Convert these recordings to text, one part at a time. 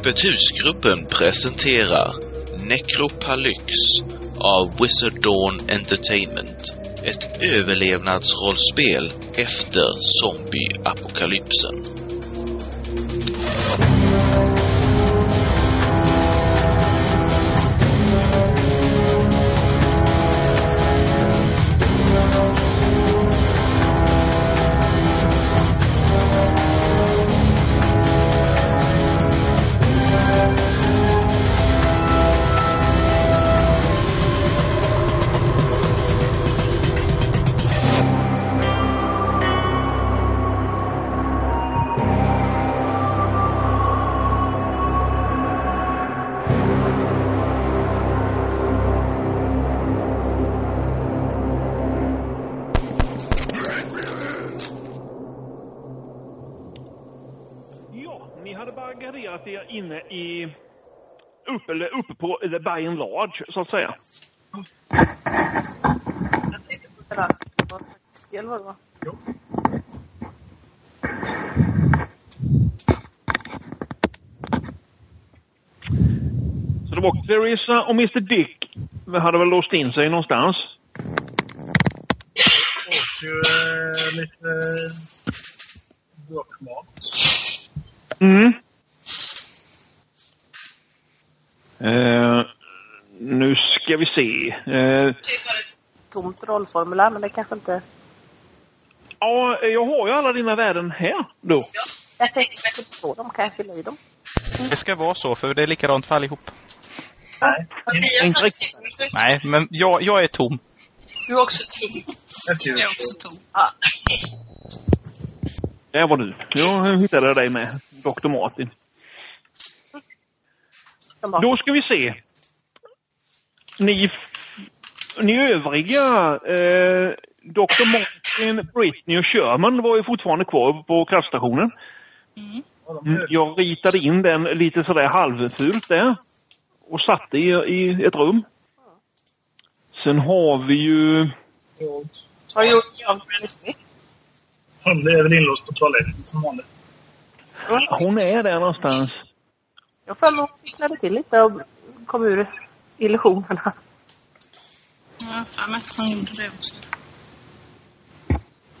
Öppet husgruppen presenterar Necropalyx av Wizard Dawn Entertainment. Ett överlevnadsrollspel efter zombieapokalypsen. By and large, så att säga. Jag tänkte på det där. Eller vad det var. Så det var Clarissa och Mr Dick hade väl låst in sig någonstans. Och eh, lite burkmat. Mm. Eh, nu ska vi se. Eh, tomt rollformulär, men det kanske inte... ja, jag har ju alla dina värden här då. Jag tänkte jag kunde få dem. Kan jag fylla i dem? Det ska vara så, för det är likadant för allihop. Nej, Inte riktigt. Nej, men jag, jag är tom. Du är också tom. jag tror Jag är också tom. Ja. Där var du. Jag hittade dig med, Dr. Martin. Då ska vi se. Ni, ni övriga, eh, Dr. Martin, Britney och Sherman var ju fortfarande kvar på kraftstationen. Mm. Mm, Jag ritade in den lite sådär halvfult där. Och satte i, i ett rum. Sen har vi ju... Har du gjort Smith? Han är väl inlåst på toaletten som vanligt. Hon är där någonstans. Jag får nog ficklade till lite och kom ur illusionerna. Ja, fan att han gjorde det också.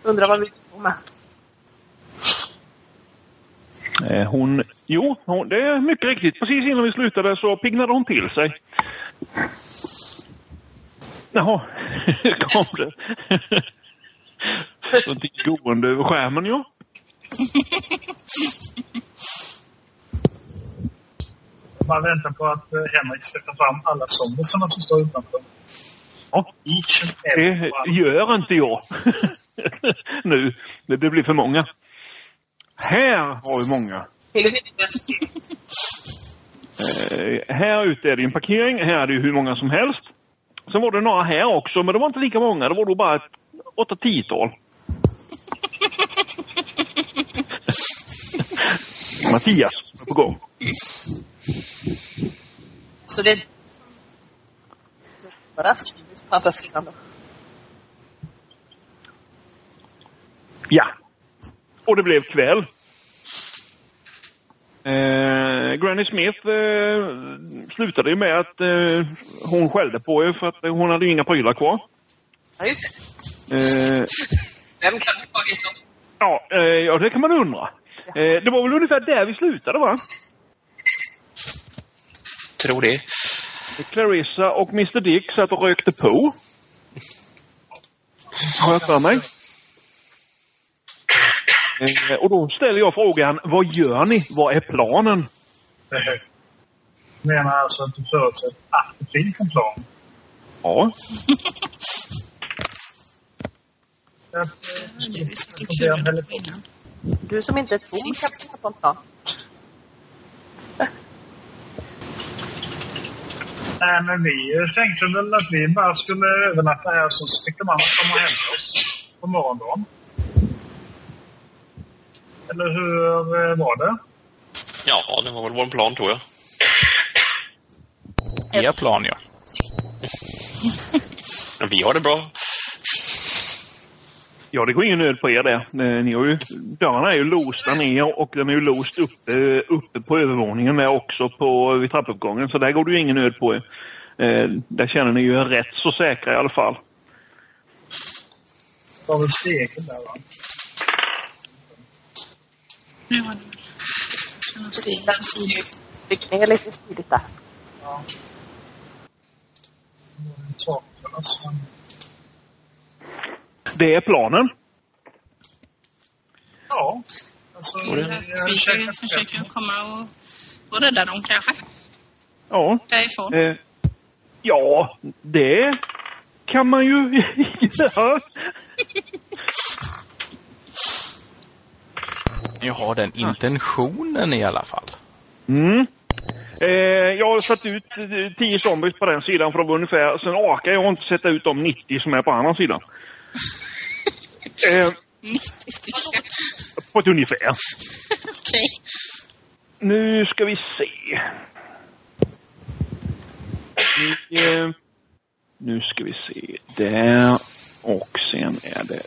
Undrar vad vi får med. Eh, Hon, jo, hon, det är mycket riktigt. Precis innan vi slutade så piggnade hon till sig. Jaha, kom det. Så det gående över skärmen, ja. Man väntar på att eh, Henrik ska ta fram alla zombisarna som står utanför. ja. Each and every Det gör inte jag. nu, det blir för många. Här har vi många. Eh, här ute är det en parkering. Här är det hur många som helst. Sen var det några här också, men det var inte lika många. Det var då bara ett åtta tiotal. Mattias är på gång. Så det är bara skrivs på andra sidan då. Ja. Och det blev kväll. Eh, Granny Smith eh, slutade ju med att eh, hon skällde på er för att hon hade ju inga prylar kvar. Ja, just. Eh, Vem kan ha tagit dem? ja, eh, ja, det kan man undra. Eh, det var väl ungefär där vi slutade va? Tror det. Clarissa och Mr Dick satt och rökte på. Har jag för mig. Eh, och då ställer jag frågan, vad gör ni? Vad är planen? menar alltså att du förutsätter att det finns en plan. Ja, Jag, Det innan. Du som inte tom kan på en plan. Nej, men vi tänkte väl att vi bara skulle övernatta här så fick de andra komma och hämta oss på morgondagen. Eller hur eh, var det? Ja, det var väl vår plan tror jag. Er plan, ja. Men vi har det bra. Ja, det går ingen nöd på er där. Eh, Ni har ju, dörrarna är ju låsta ner och de är ju låst uppe, uppe på övervåningen där också på, vid trappuppgången. Så där går det ju ingen nöd på er. Eh, där känner ni ju er rätt så säkra i alla fall. Det var väl stegen där va? Nu har du känner steg på sidan. Tryck ner lite stiligt där. Ja. Det är planen. Ja. Alltså, vi försöka kaffe. komma och, och rädda dem kanske. Ja. Därifrån. Eh, ja, det kan man ju göra. Jag har den intentionen i alla fall. Mm. Eh, jag har satt ut eh, 10 zombies på den sidan för de ungefär. Sen orkar jag inte sätta ut de 90 som är på andra sidan. Eh, 90 stycken. på ett ungefär. Okej. Nu ska vi se. Nu, eh, nu ska vi se. Där. Och sen är det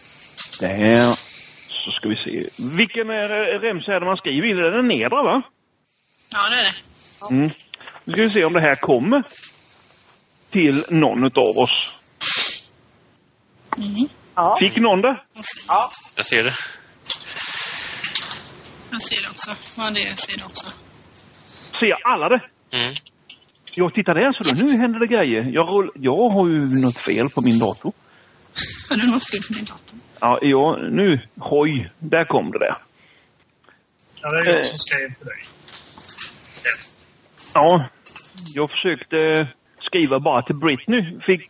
där. Så ska vi se. Vilken är eh, remsa är det man skriver i? Det är den nedre va? Ja, det är det. Mm. Nu ska vi se om det här kommer till någon av oss. Mm. Ja. Fick någon det? Jag ser- ja. Jag ser det. Jag ser det också. Ja, det jag ser det också. Ser alla det? Mm. Ja, titta där så du. Nu händer det grejer. Jag, rull, jag har ju något fel på min dator. Har du något fel på din dator? Ja, ja nu. Hoj. Där kom det där. Ja, det är jag Eh. som skrev till dig. Ja, jag försökte skriva bara till Britney. Fick...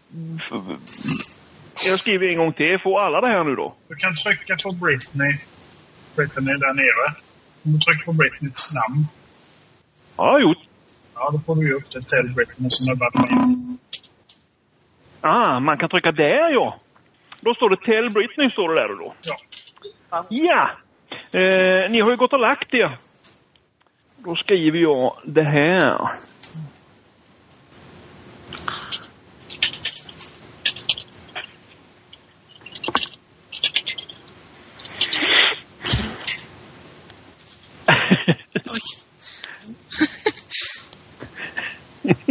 Jag skriver en gång till. Får alla det här nu då? Du kan trycka på Britney. Britney där nere. Om du trycker på Britneys namn. Ja, jag har gjort. Ja, då får du ju upp det till Britney som varit med. Ah, man kan trycka där ja. Då står det Tell Britney står det där då. Ja. Ja! Eh, ni har ju gått och lagt er. Då skriver jag det här. Oj.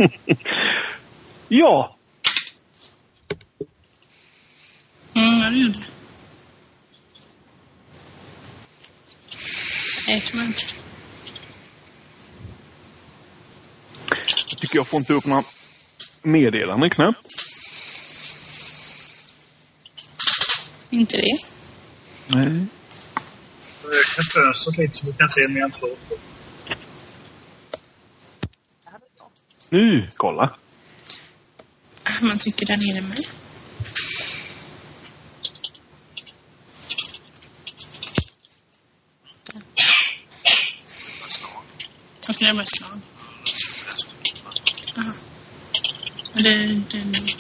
ja, Mm, det. Jag tror inte. jag tycker jag får inte upp några meddelanden knappt. Inte det. Nej. Öka fönstret lite så du kan se mer än två. Nu, kolla. Man trycker där nere med. Okej, okay, det var ett slag. Aha. Eller det, det, okej.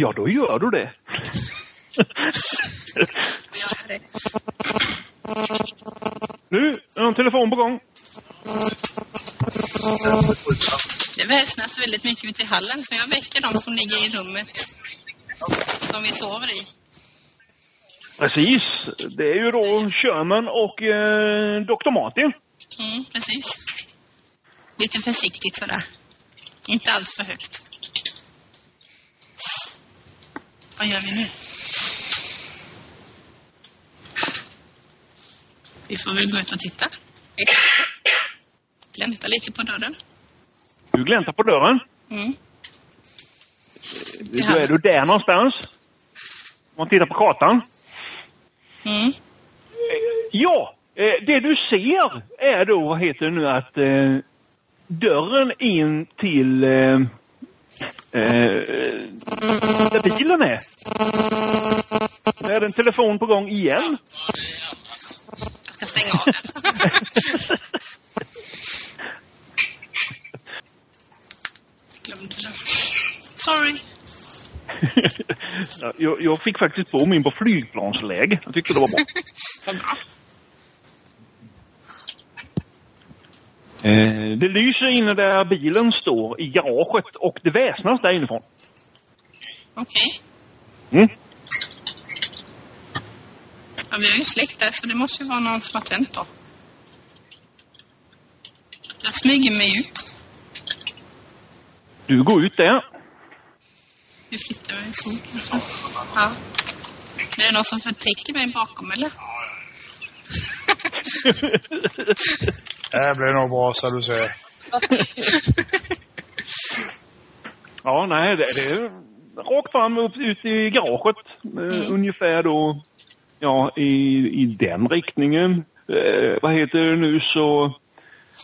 Ja, då gör du det. Det. nu, är en telefon på gång. Det väsnas väldigt mycket ute i hallen så jag väcker de som ligger i rummet som vi sover i. Precis. Det är ju då Sherman och eh, Dr. Martin. Mm, precis. Lite försiktigt sådär. Inte allt för högt. Vad gör vi nu? Vi får väl gå ut och titta. Glänta lite på dörren. Du gläntar på dörren. Mm. Då är du där någonstans. Om man tittar på kartan. Mm. Ja, eh, det du ser är då, vad heter det nu, att eh, dörren in till eh, där bilen är. Nu är en telefon på gång igen. Jag ska stänga av den. Glömde den. Sorry. Ja, jag, jag fick faktiskt på min på flygplansläge. Jag tyckte det var bra. det lyser inne där bilen står i garaget och det väsnas där inifrån. Okej. Mm. Ja, vi har ju släckt där så det måste ju vara någon som har tänt då. Jag smyger mig ut. Du går ut där. Vi flyttar mig så. Ja. Är det någon som förtäcker mig bakom eller? Det blir nog bra så du ser. Ja, nej, det, det är rakt fram upp ut i garaget. Eh, Ungefär då, ja, i, i den riktningen. Eh, vad heter det nu så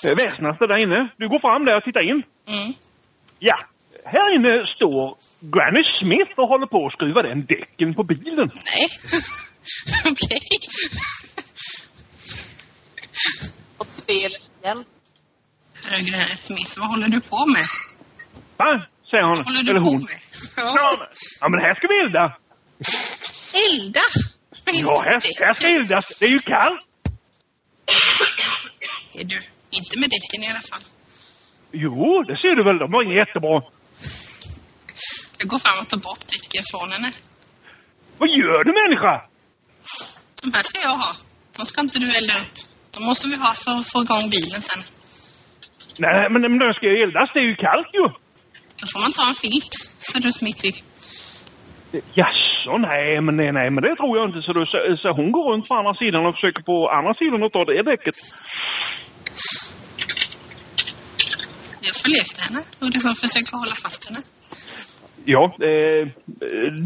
eh, väsnas det där inne. Du går fram där och tittar in. Mm. Ja, här inne står Granny Smith och håller på att skruva den däcken på bilen. Nej. Okej. Spel igen. Herregud, Smith, vad håller du på med? Va? Säger hon. Vad håller du Eller på hon. med? Ja, Ja. men, här ska vi elda. Elda! Ja, här, här ska eldas. Det är ju kallt. Är du? Inte med däcken i alla fall. Jo, det ser du väl. De var jättebra. Jag går fram och tar bort däcken från henne. Vad gör du människa? De här ska jag ha. De ska inte du elda upp. De måste vi ha för att få igång bilen sen. Nej, men men de ska ju eldas. Det är ju kallt ju. Då får man ta en filt. Så du smitt i. Jaså, nej, men nej, nej, men det tror jag inte. Så, då, så, så hon går runt på andra sidan och försöker på andra sidan att ta det däcket. Jag efter henne och liksom försöker hålla fast henne. Ja, eh,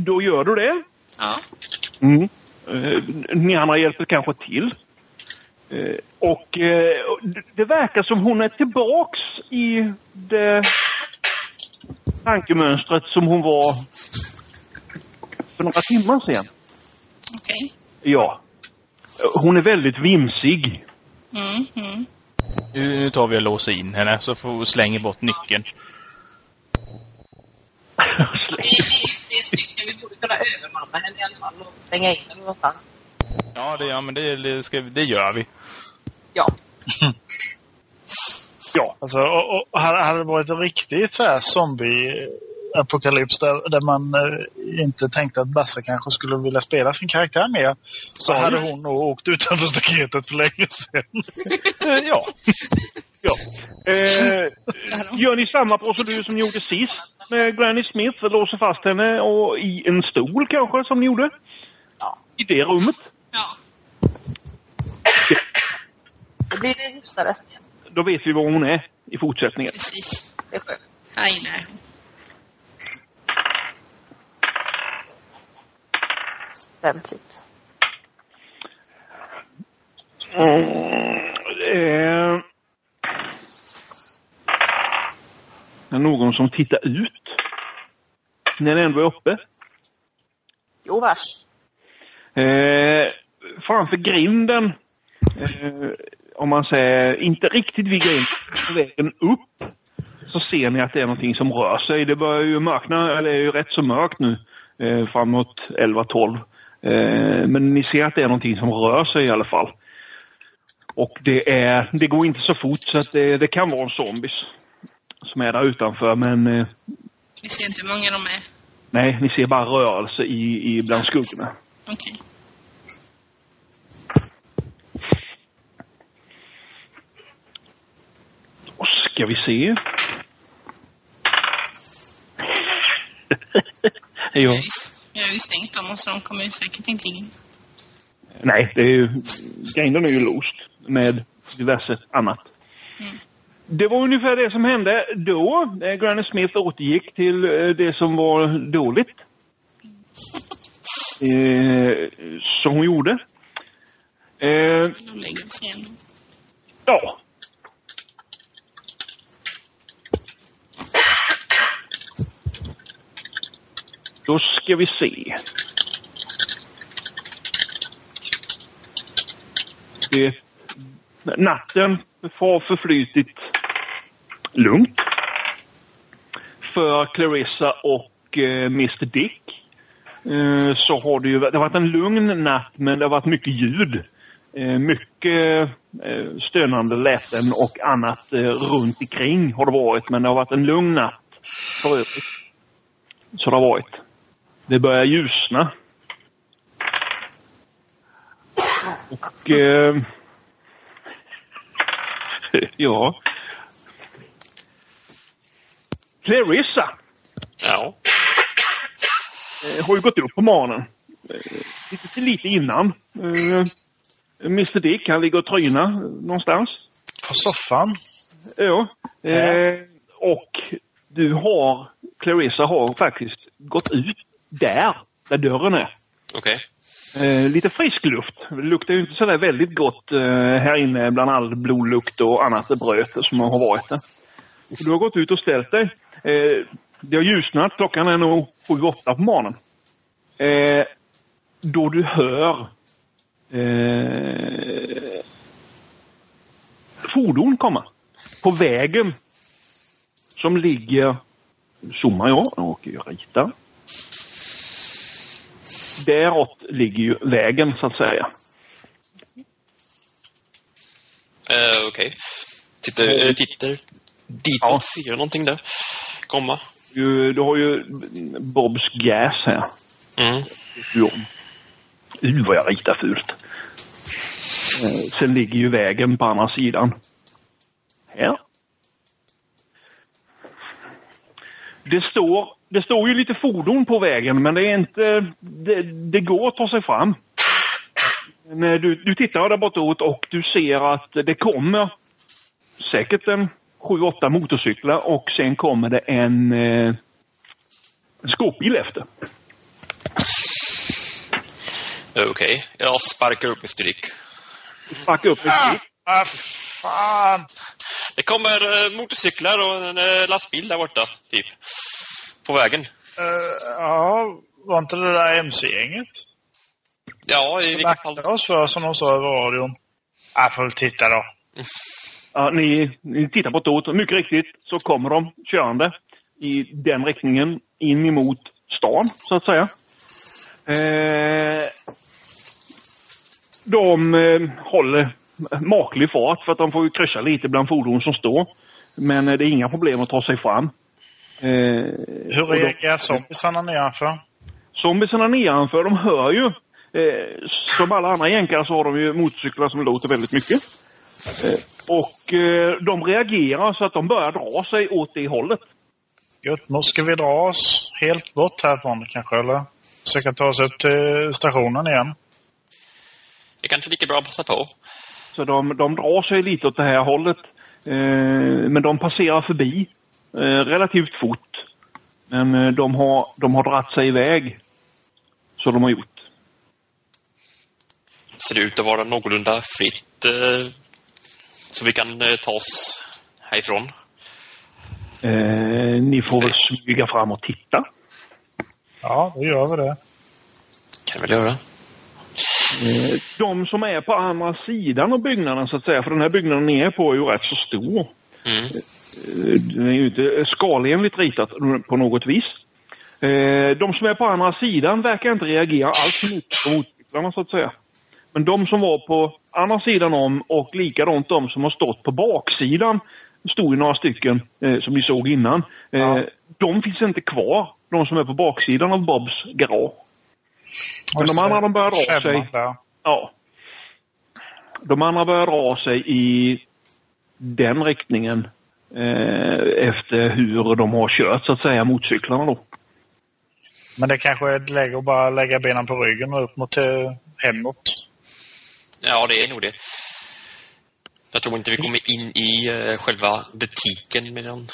då gör du det. Ja. Mm. Eh, ni andra hjälper kanske till. Eh, och eh, det- verkar som hon är tillbaks i det tankemönstret som hon var för några timmar sedan. Okej. Ja. Hon är väldigt vimsig. Mm, mm. Nu, nu tar vi och låser in henne så får vi slänga bort nyckeln. Det är, stycken vi borde kunna övermanna henne i alla fall och stänga in henne någonstans. Ja, det, ja men det, det, ska, det gör vi. Ja. ja. Alltså, och, och hade det varit en riktigt så här zombie-apokalyps där, där man eh, inte tänkte att Basse kanske skulle vilja spela sin karaktär mer, så Ja. hade hon nog åkt utanför staketet för länge sedan. Eh, ja. ja. Eh, gör ni samma procedur som ni gjorde sist med Granny Smith? Låser fast henne och i en stol kanske som ni gjorde? Ja. I det rummet? Ja. Då blir det igen. Då vet vi var hon är i fortsättningen. Precis. Det är skönt. Här inne är. Ordentligt. Mm, eh, det är någon som tittar ut. När den ändå är uppe. Jo, vars. Eh, framför grinden, eh, om man säger inte riktigt vid grinden, på vägen upp, så ser ni att det är någonting som rör sig. Det börjar ju mörkna, eller är ju rätt så mörkt nu, eh, framåt 11-12. Eh, men ni ser att det är någonting som rör sig i alla fall. Och det är, det går inte så fort så att det, det kan vara en zombies som är där utanför men eh, Vi ser inte hur många de är. nej, ni ser bara rörelse i, i bland skuggorna. Okej. Då ska vi se. Jag ja. Jag har ju stängt dem så de kommer ju säkert inte in. Nej, det är ju, grinden är ju låst med diverse annat. Mm. Det var ungefär det som hände då. Eh, Granny Smith återgick till eh, det som var dåligt. Eh, som hon gjorde. Eh, ja. Då ska vi se. Det, natten har förflutit lugnt för Clarissa och eh, Mr Dick. Eh, så har det ju det har varit en lugn natt men det har varit mycket ljud. Eh, mycket eh, stönande läten och annat eh, runt omkring har det varit. Men det har varit en lugn natt för övrigt. Så det har varit. Det börjar ljusna. Och... Eh, ja. Clarissa Ja. eh, har ju gått upp på morgonen. Eh, lite, lite innan. Eh, Mr Dick, han ligger och trynar någonstans. På soffan? Ja. Eh, och du har, Clarissa har faktiskt gått ut där, där dörren är. Okej. Eh, lite frisk luft. Det luktar ju inte sådär väldigt gott eh, här inne bland all blodlukt och annat bröt som har varit där. Så du har gått ut och ställt dig. Eh, det har ljusnat. Klockan är nog sju, åtta på morgonen. Eh, då du hör eh, fordon komma på vägen som ligger, zoomar jag och ritar. Däråt ligger ju vägen så att säga. Eh, Okej. Tittar, eh, tittar ditåt. Ja. Ser någonting där? Komma. Du, du har ju Bobs Gas här. Mm. Uh, vad jag ritar fult. Eh, sen ligger ju vägen på andra sidan. Här. Det står, det står ju lite fordon på vägen men det är inte... Det, det går att ta sig fram. Men du, du tittar där bortåt och du ser att det kommer säkert en sju, åtta motorcyklar och sen kommer det en, eh, en skåpbil efter. Eh, Okej. Jag sparkar upp Mr Dick. Sparkar upp ett Ah, skåp. ah, fan! Det kommer eh, motorcyklar och en lastbil där borta, typ. På vägen. Eh, ja, var inte det där MC-gänget? Ja, i Ska vilket fall. vakta oss för, som de sa över radion. Jag får väl titta då. Ja, ni, ni tittar bortåt och mycket riktigt så kommer de körande i den riktningen in emot stan, så att säga. Eh, de eh, håller maklig fart för att de får ju kryssa lite bland fordon som står. Men eh, det är inga problem att ta sig fram. Eh, Hur reagerar zombisarna nedanför? Zombiesarna nedanför, de hör ju. Eh, som alla andra jänkare så har de ju motorcyklar som låter väldigt mycket. Eh, och eh, de reagerar så att de börjar dra sig åt det hållet. Gött, nu ska vi dra oss helt bort härifrån kanske, eller? Försöka ta oss upp till stationen igen. Det kanske är lika bra att passa på. Så de, de drar sig lite åt det här hållet. Eh, men de passerar förbi relativt fort. Men eh, de har, de har dratt sig iväg. Så de har gjort. Ser det ut att vara någorlunda fritt. Eh, så vi kan eh, ta oss härifrån. Eh, ni får väl smyga fram och titta. Ja, då gör vi det. Kan vi väl göra. Eh, De som är på andra sidan av byggnaden så att säga, för den här byggnaden ni är på är ju rätt så stor. Mm. Eh, Den är ju inte skalenligt ritat på något vis. Eh, De som är på andra sidan verkar inte reagera alls på motorcyklarna så att säga. Men de som var på andra sidan om och likadant de som har stått på baksidan, det stod ju några stycken eh, som vi såg innan. Ja. De finns inte kvar, de som är på baksidan av Bobs garage. Men de andra de börjar dra sig. Ja. De andra börjar dra sig i den riktningen eh, efter hur de har kört så att säga motorcyklarna då. Men det kanske är ett läge att bara lägga benen på ryggen och upp mot eh, hemåt. Ja, det är nog det. Jag tror inte vi kommer in i eh, själva butiken med någon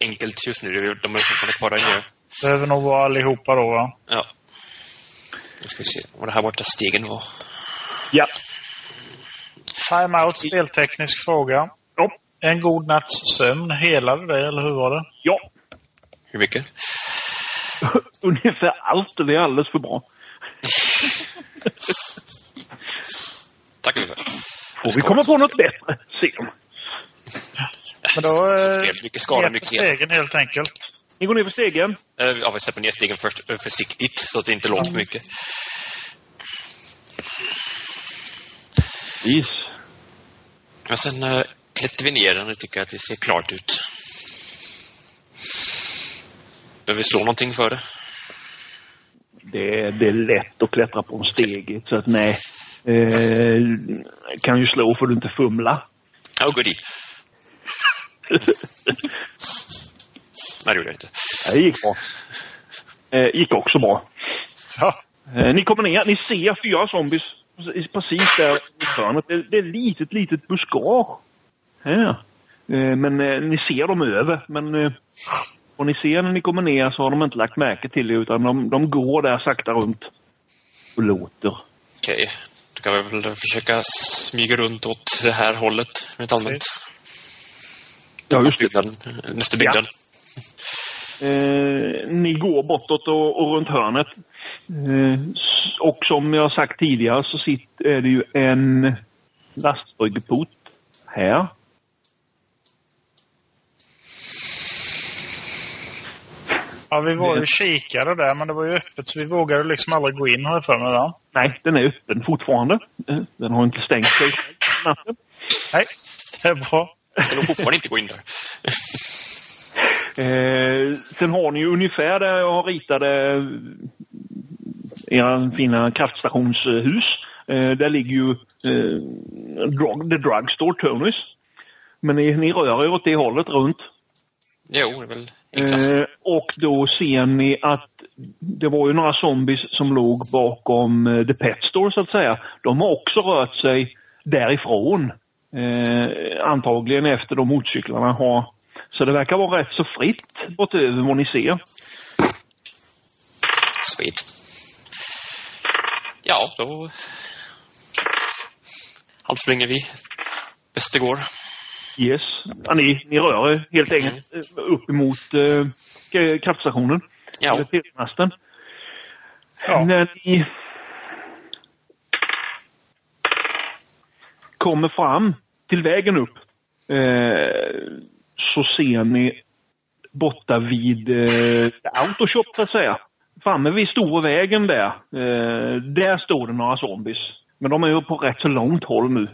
enkelt just nu. De är fortfarande kvar där inne. Behöver nog vara allihopa då va? Ja. Nu ska vi se vad det här borta stegen var. Ja. Time-out, spelteknisk fråga. En god natts sömn, helade det eller hur var det? Ja. Hur mycket? Ungefär allt. Det är alldeles för bra. Tack Uffe. Får vi komma på något bättre sen. Men då... Eh, mycket skada, mycket stegen helt enkelt. Ni går ner för stegen. Eh, Ja, vi släpper ner stegen först eh, försiktigt så att det inte låter för mycket. Precis. Men sen och tycker att det ser klart ut. Behöver vi slå någonting för det? Det, är- det är lätt att klättra på en steg. Så att nej. Eh, kan ju slå för du inte fumla. Ja, oh, goodie. Nej, det gjorde jag inte. Det gick bra. Eh, gick också bra. Ja. Eh, ni kommer ner, ni ser fyra zombies precis- precis där i hörnet. Det, det är ett litet, litet buskage. Här. Eh, men eh, ni ser dem över. Men eh, vad ni ser när ni kommer ner så har de inte lagt märke till det utan de, de går där sakta runt och låter. Okej. Då kan vi väl försöka smyga runt åt det här hållet, rent allmänt. Ja, just det. Nästa byggnad. Eh, ni går bortåt och, och runt hörnet. Eh, och som jag sagt tidigare så sitter, är det ju en lastbryggeport här. Ja, vi var ju kikade där, men det var ju öppet så vi vågade liksom aldrig gå in har jag för mig. Va? Nej, den är öppen fortfarande. Den har inte stängt sig. Nej, det är bra. Jag ska nog fortfarande inte gå in där. Eh, sen har ni ju ungefär där jag ritade eh, era fina kraftstationshus. Eh, där ligger ju eh, drug, The Drugstore Tonys. Men ni, ni rör er åt det hållet runt. Jo, det är väl. Eh, och då ser ni att det var ju några zombies som låg bakom eh, The Pet Store så att säga. De har också rört sig därifrån. Eh, antagligen efter de motorcyklarna har. Så det verkar vara rätt så fritt bortöver vad ni ser. Sweet. Ja, då halvspringer vi bäst det går. Yes. Ja, ni, ni rör er helt enkelt eh, upp emot eh, kraftstationen. Ja, Eller telemasten. Ja. När ni kommer fram till vägen upp eh, så ser ni borta vid eh, Autoshop så att säga. Framme vid stora vägen där. Eh, där står det några zombies. Men de är ju på rätt så långt håll nu.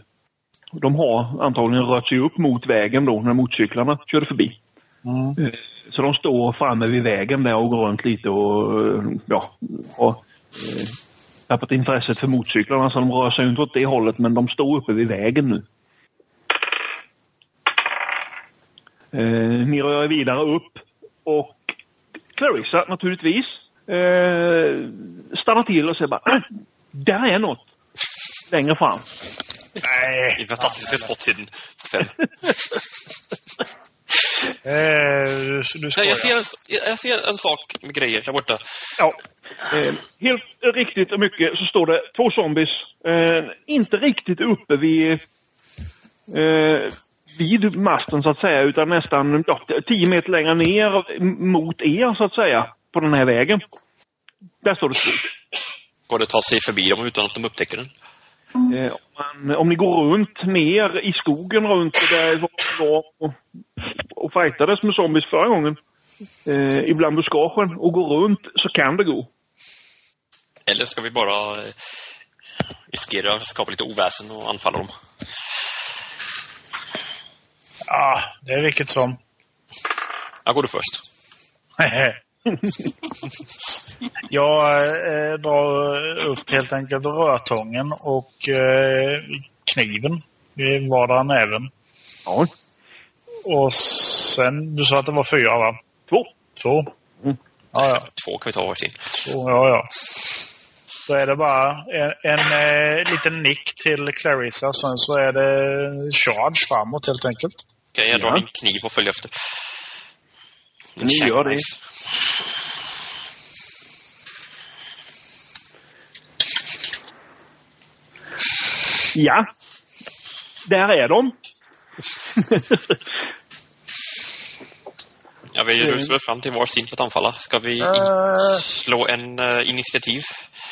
De har antagligen rört sig upp mot vägen då när motorcyklarna körde förbi. Mm. Eh, Så de står framme vid vägen där och går runt lite och eh, ja, har eh, tappat intresset för motorcyklarna så de rör sig inte åt det hållet men de står uppe vid vägen nu. Eh, ni rör er vidare upp och Clarissa naturligtvis eh, stannar till och säger bara "Ah, där är något längre fram. Nej. i fantastiska spottiden. Fem. Eh, du, du Nej, jag, ser en, jag ser en sak med grejer där borta. Ja, eh, helt riktigt och mycket så står det två zombies. Eh, inte riktigt uppe vid, eh, vid masten så att säga utan nästan ja, 10 meter längre ner mot er så att säga på den här vägen. Där står det två. Går det att ta sig förbi dem utan att de upptäcker den? Eh, om, man, om ni går runt ner i skogen runt där var var och, och fightades med zombies förra gången. Eh, ibland buskagen och går runt så kan det gå. Eller ska vi bara eh, riskera att skapa lite oväsen och anfalla dem? Ja, det är vilket som. Jag går du först. Jag eh, drar upp helt enkelt rörtången och eh, kniven i vardera näven. Ja, Och sen, du sa att det var fyra va? två. Två? Mm. Ja, ja. Två kan vi ta varsin. Två, ja, ja. Då är det bara en, en eh, liten nick till Clarissa. Sen så är det charge framåt helt enkelt. Okej, jag drar Ja. min kniv och följer efter. Ni gör det. Ja. Där är de. Ja, vi rusar fram till varsin för att anfalla. Ska vi in- Eh. slå en eh, initiativ?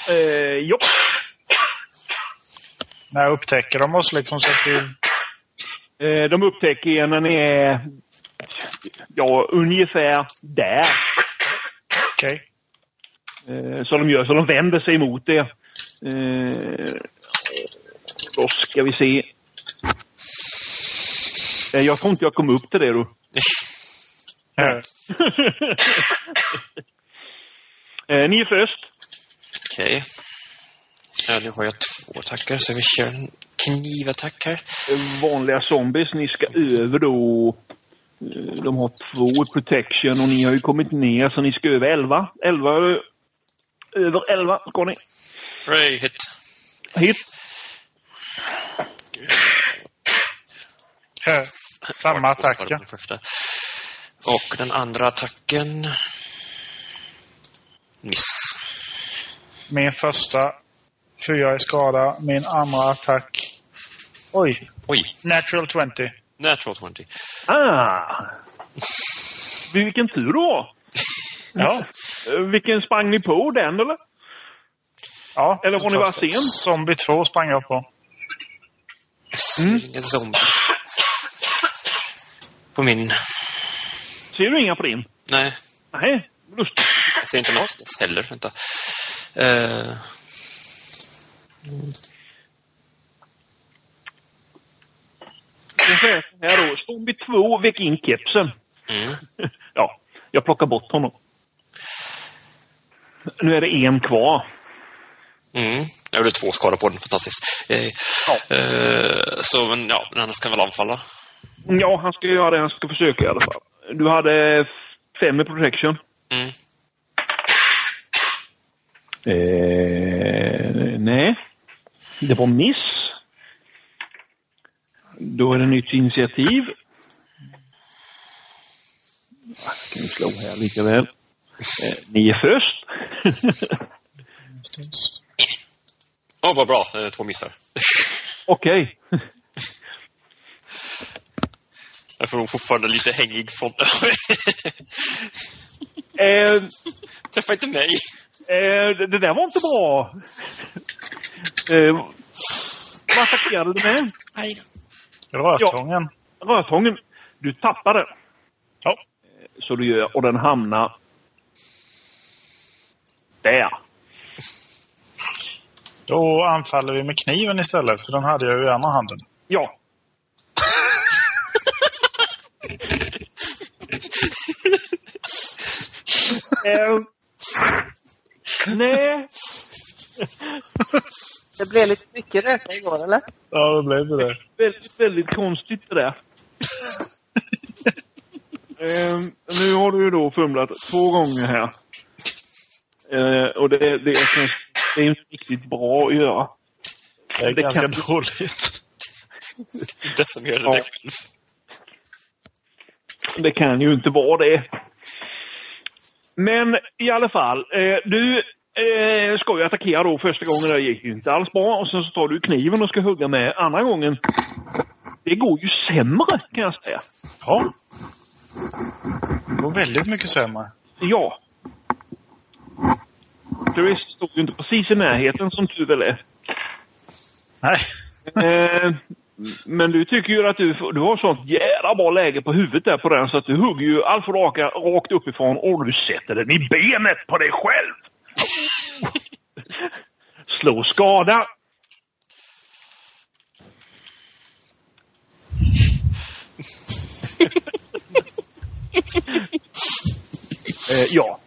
eh, ja. När upptäcker de oss liksom så att vi... De upptäcker er när ni är ja, ungefär där. Okej. Eh, så de gör så de vänder sig mot er. Eh, Då ska vi se. Eh, Jag tror inte jag kom upp till det då. Eh, Eh, Ni är först. Okej. Ja, nu har jag två attacker så vi kör en knivattack här. Eh, Vanliga zombies. Ni ska över då. Eh, De har två protection och ni har ju kommit ner så ni ska över 11. 11 ö- över 11 ska ni. Ray, hit. Hit. eh, samma attack, ja. Och den andra attacken... Miss. Min första, fyra i skada. Min andra attack. Oj, Oj, natural 20. Natural 20. Ah! Vilken tur har. Ja, Vilken sprang ni på? Den eller? ja. Eller var ni bara sen? Zombie 2 sprang jag på. Mm. Ingen zombie. På min... Ser du inga på din? Nej, Nej, lustigt. jag ser inte Mattias heller. Vänta. Uh, säger så här då. Zombie 2 vek in kepsen. mm. Ja, jag plockar bort honom. Nu är det en kvar. Mm. Jag gjorde två skador på den. Fantastiskt. Eh, Ja. eh, så, men ja, den ska väl anfalla. Ja, han ska göra det. Han ska försöka i alla fall. Du hade fem i protection. Mm. Eh, nej. Det var miss. Då är det nytt initiativ. Kan vi slå här lika väl. Eh, ni är först. Åh, vad bra. Eh, två missar. Okej. Jag får nog fortfarande lite hängig från... Eh, Träffa inte mig. eh, det, det där var inte bra. Eh, vad attackerade du med? Aj då. Rötången. Rötången. Du tappade. Ja. Så du gör, och den hamnar där. Då anfaller vi med kniven istället, för den hade jag ju i andra handen. Ja. eh, nej. Det blev lite mycket röka igår, eller? Ja, det blev det. Väldigt, väldigt konstigt det där. eh, nu har du ju då fumlat två gånger här. Eh, och det, det, känns, det är inte riktigt bra att göra. Det är Det ganska kan- dåligt. Decimerade Ja. dig själv. Det kan ju inte vara det. Men i alla fall, eh, du eh, ska ju attackera då första gången. Det gick ju inte alls bra. Och sen så tar du kniven och ska hugga med andra gången. Det går ju sämre kan jag säga. Ja. Det går väldigt mycket sämre. Ja. Chris stod ju inte precis i närheten som tur väl är. Nej. Eh, men du tycker ju att du, du har sånt jävla bra läge på huvudet där på den så att du hugger ju Alfred raka, rakt uppifrån och du sätter den i benet på dig själv. Slå skada. eh, ja.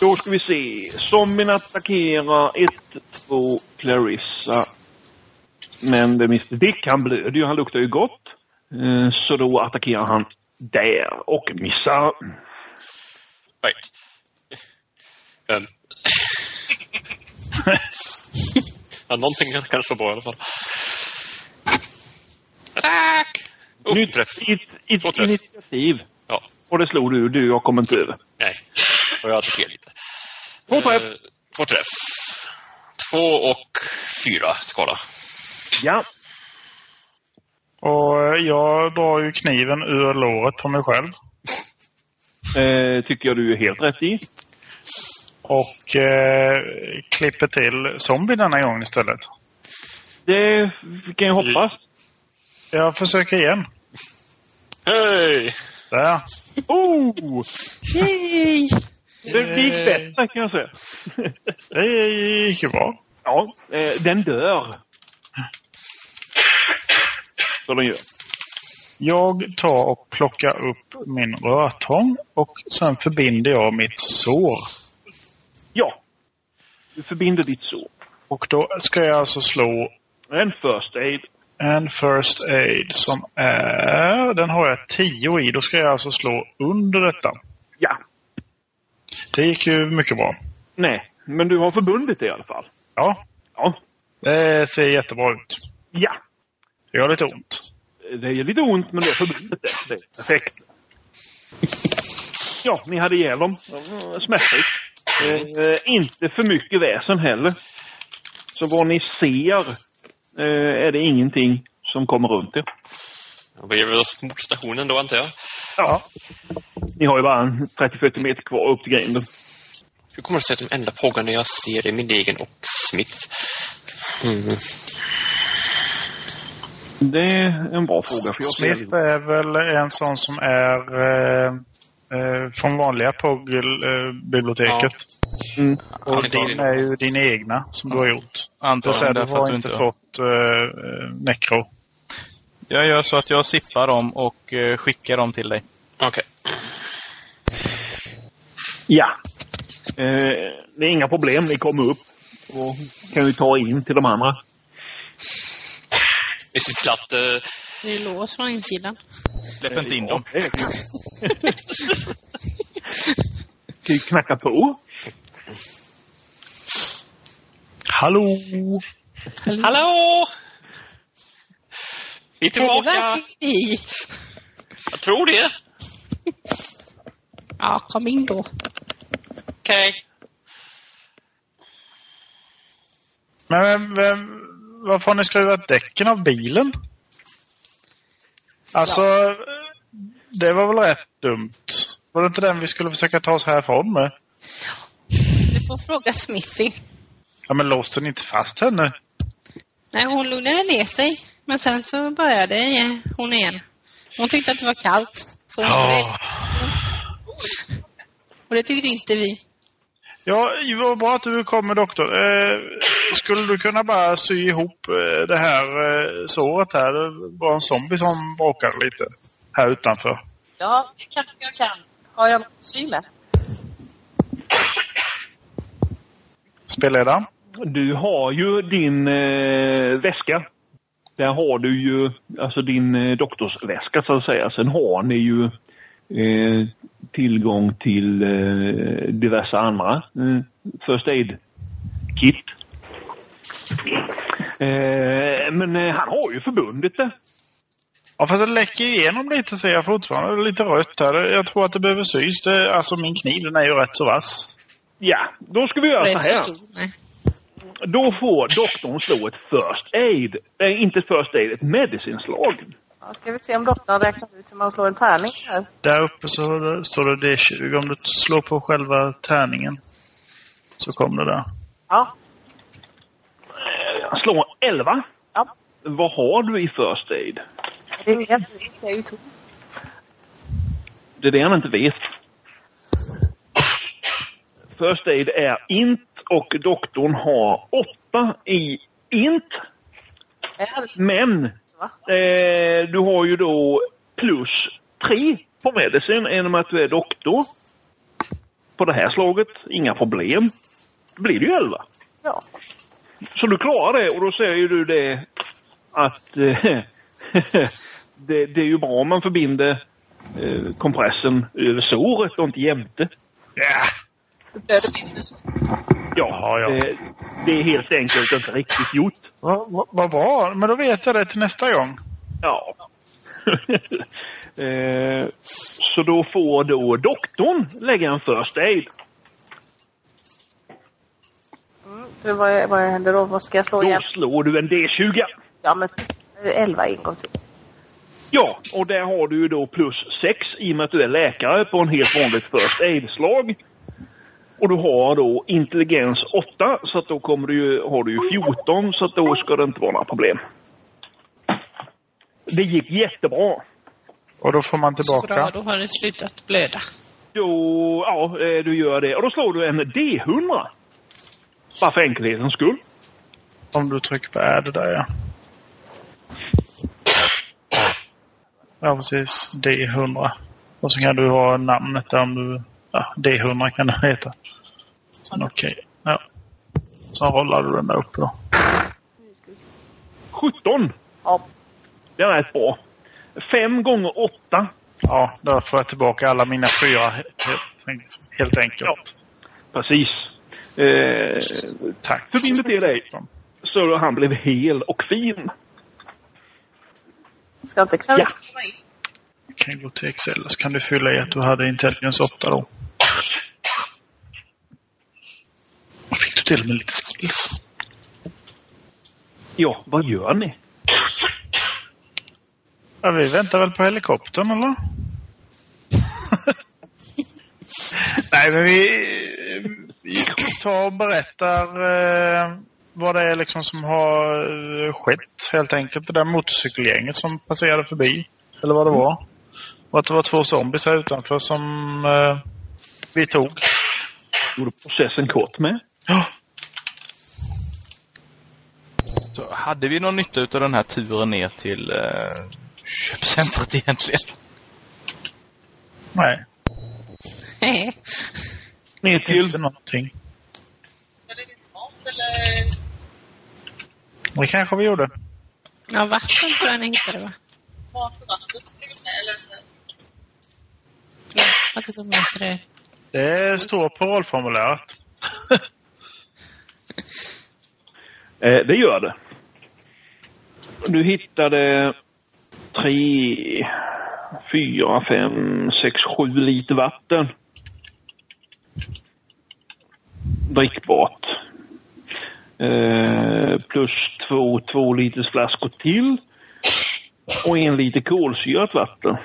Då ska vi se. Zombien attackerar 1, 2, Clarissa. Men det är Mr Dick, han blöder ju, han luktar ju gott. Eh, Så då attackerar han där och missar. Right. Um. ja, någonting kanske var bra i alla fall. Attack! Oh, Nytt träff. Två träff. initiativ. Ja. Och det slog du, du jag kom inte över. Nej. Och jag attackerar lite. Två träff. Eh, två träff. Två och fyra skada. Ja. Och eh, jag drar ju kniven ur låret på mig själv. Eh, tycker jag du är helt rätt i. Och eh, klipper till zombie denna gång istället. Det kan jag hoppas. Jag försöker igen. Hej! Där. Oh! Yay! Det gick bättre kan jag säga. Det gick ju bra. Ja, eh, den dör. Så den gör. Jag tar och plockar upp min rörtång och sen förbinder jag mitt sår. Ja. Du förbinder ditt sår. Och då ska jag alltså slå En first aid. en first aid som är... Den har jag 10 i. Då ska jag alltså slå under detta. Ja. Det gick ju mycket bra. Nej, men du har förbundit det i alla fall. Ja, Ja. det ser jättebra ut. Ja. Det gör lite ont. Det är lite ont, men du har förbundit det. Det är perfekt. Ja, ni hade ihjäl dem. Smärtfritt. Eh, inte för mycket väsen heller. Så vad ni ser eh, är det ingenting som kommer runt er. Då beger vi oss mot stationen då, antar jag. Ja. Ni har ju bara en 30-40 meter kvar upp till grinden. Hur kommer det sig att den enda frågan jag ser är min egen och Smith? Mm. Det är en bra fråga. För jag ser Smith är väl en sån som är eh, eh, från vanliga POG-biblioteket. Mm. Och Han är din är ju din egna som du har gjort. Antagligen säger, du därför har att du inte fått eh, eh, Necro. Jag gör så att jag sippar dem och eh, skickar dem till dig. Okej. Ja. Eh, det är inga problem. Ni kommer upp och kan ju ta in till de andra. Vi ser till att... eh, Det är lås från insidan. Släpp inte in dem. Kan ju knacka på. Hallå! Hallå! Vi är Är det tillbaka! verkligen ni? Jag tror det. Ja, kom in då. Okej. Men vem, vem, varför har ni skruvat däcken av bilen? Alltså, det var väl rätt dumt? Var det inte den vi skulle försöka ta oss härifrån med? Du får fråga Smithy. Ja, men låste ni inte fast henne? Nej, hon lugnade ner sig. Men sen så började hon igen. Hon tyckte att det var kallt. Så hon Ja. Och det tyckte inte vi. Ja, var bra att du kom med doktor. Eh, skulle du kunna bara sy ihop eh, det här eh, såret här? Det var en zombie som bråkade lite här utanför. Ja, det kanske jag kan. Har jag något sy med? Spelledaren? Du har ju din eh, väska. Där har du ju alltså din eh, doktorsväska så att säga. Sen har ni ju eh, tillgång till eh, diverse andra eh, First Aid-kit. Eh, men eh, han har ju förbundit det. Ja, fast det läcker igenom lite ser jag fortfarande. Det är lite rött här. Jag tror att det behöver sys. Det, alltså min kniv den är ju rätt så vass. Ja, då ska vi göra Rätt så så här. stor. Då får doktorn slå ett First Aid. Eh, inte First Aid, ett medicinslag. Ja, ska vi se om doktorn räknar ut hur man slår en tärning här. Där uppe så står det D20. Om du slår på själva tärningen så kommer det där. Ja. Slår 11. Ja. Vad har du i First Aid? Det vet jag inte. Det är ju tom. Det är det han inte vet. First Aid är int och doktorn har 8 i int. Men eh, du har ju då plus 3 på medicin genom att du är doktor. På det här slaget, inga problem. Då blir det ju 11. Ja. Så du klarar det och då säger du det att eh, det, det är ju bra om man förbinder eh, kompressen över såret och inte jämte. Ja! Det mindre så. Ja, ja. Det, det är helt enkelt inte riktigt gjort. Vad va, vad bra. Men då vet jag det till nästa gång. Ja. eh, så då får då doktorn lägga en first aid. Vad, vad händer då? Vad ska jag slå Då igen? slår du en D20. Ja, men 11 en gång till. Ja, och där har du ju då plus 6 i och med att du är läkare på en helt vanligt first aid-slag. Och du har då intelligens 8 så att då kommer du ju, har du ju 14 så att då ska det inte vara några problem. Det gick jättebra. Och då får man Så bra, tillbaka. då har det slutat blöda. Då, ja, eh, du gör det. Och då slår du en D100. Bara för enkelhetens skull. Om du trycker på är det där ja. Ja precis. D100. Och så kan du ha namnet där om du... Ja, D100 kan det heta. Sen okej. Ja. Så rollar du den där uppe då. 17. Ja. Det är rätt bra. 5 gånger 8. Ja, då får jag tillbaka alla mina fyra helt, helt enkelt. Precis. Eh, Tack. Förbinder till dig. Så han blev hel och fin. Ska inte Excel Ja. Du kan gå till Excel så kan du fylla i att du hade Intelligence 8 då. Och fick du till med lite skills. Ja, vad gör ni? Ja, vi väntar väl på helikoptern eller? Nej, men vi, vi tar och berättar eh, vad det är liksom som har eh, skett helt enkelt. Det där motorcykelgänget som passerade förbi. Eller vad det var. Och att det var två zombies här utanför som eh, vi tog. Gjorde processen kort med. Ja. Så hade vi någon nytta av den här turen ner till eh, köpcentret egentligen? Nej, Nej. Ner till... inte någonting. Det mat eller? Det kanske vi gjorde. Ja, vatten tror jag ni hittade va? Mat och vatten? Eller? Ja, att du tog med sig det. Det står på rollformuläret. Eh, det gör det. Du hittade tre, fyra, fem, sex, sju liter vatten. Drickbart. Eh, plus två två liters flaskor till. Och en liter kolsyrat vatten.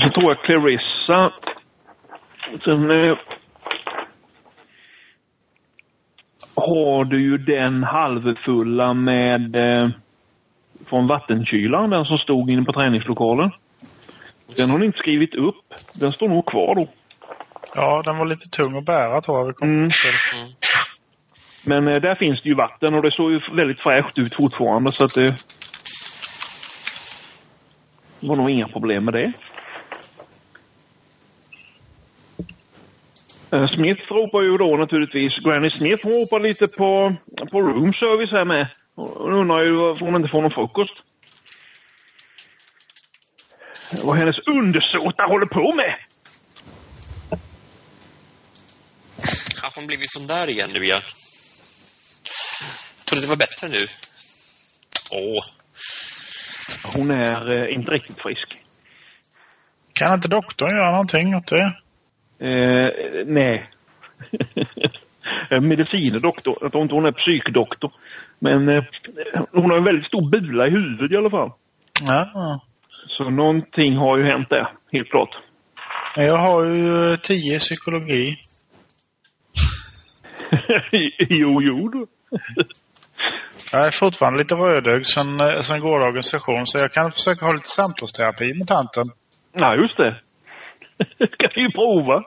Sen tror jag Clarissa. Sen eh, har du ju den halvfulla med eh, från vattenkylaren, den som stod inne på träningslokalen. Den har ni inte skrivit upp. Den står nog kvar då. Ja, den var lite tung att bära tror jag. Vi kom Mm. Mm. Men eh, där finns det ju vatten och det såg ju väldigt fräscht ut fortfarande så att det var nog inga problem med det. Eh, Smith ropar ju då naturligtvis, Granny Smith hon ropar lite på, på room service här med. Hon undrar ju varför hon inte får någon frukost. Vad hennes undersåtar håller på med. Har hon blivit sån där igen nu igen? Trodde det var bättre nu. Åh, Hon är eh, inte riktigt frisk. Kan inte doktorn göra någonting åt det? Eh, nej. Medicinedoktor. Jag tror inte hon är psykdoktor. Men eh, hon har en väldigt stor bula i huvudet i alla fall. Ja. Så någonting har ju hänt där, helt klart. Jag har ju 10 i psykologi. jo, jo du. Jag är fortfarande lite rödögd sen, eh, sen gårdagens session så jag kan försöka ha lite samtalsterapi med tanten. Ja, just det. kan ju prova.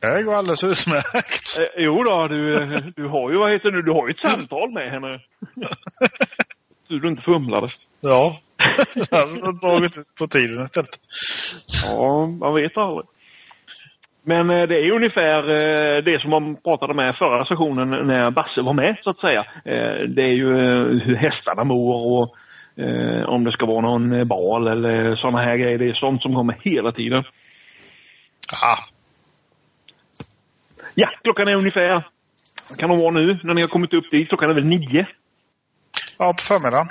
Det går alldeles utmärkt. Eh, jo då, du, eh, du har ju, vad heter det, du har ju ett samtal med henne. Så du inte fumlade. Ja. Det hade dragit ut på tiden istället. Ja, man vet aldrig. Men eh, det är ungefär eh, det som man pratade med förra sessionen när Basse var med så att säga. Eh, det är ju hur hästarna mår och om det ska vara någon bal eller sådana här grejer. Det är sånt som kommer hela tiden. Ja. Ja, klockan är ungefär, kan det vara nu när ni har kommit upp dit? Klockan är väl nio? Ja, på förmiddagen.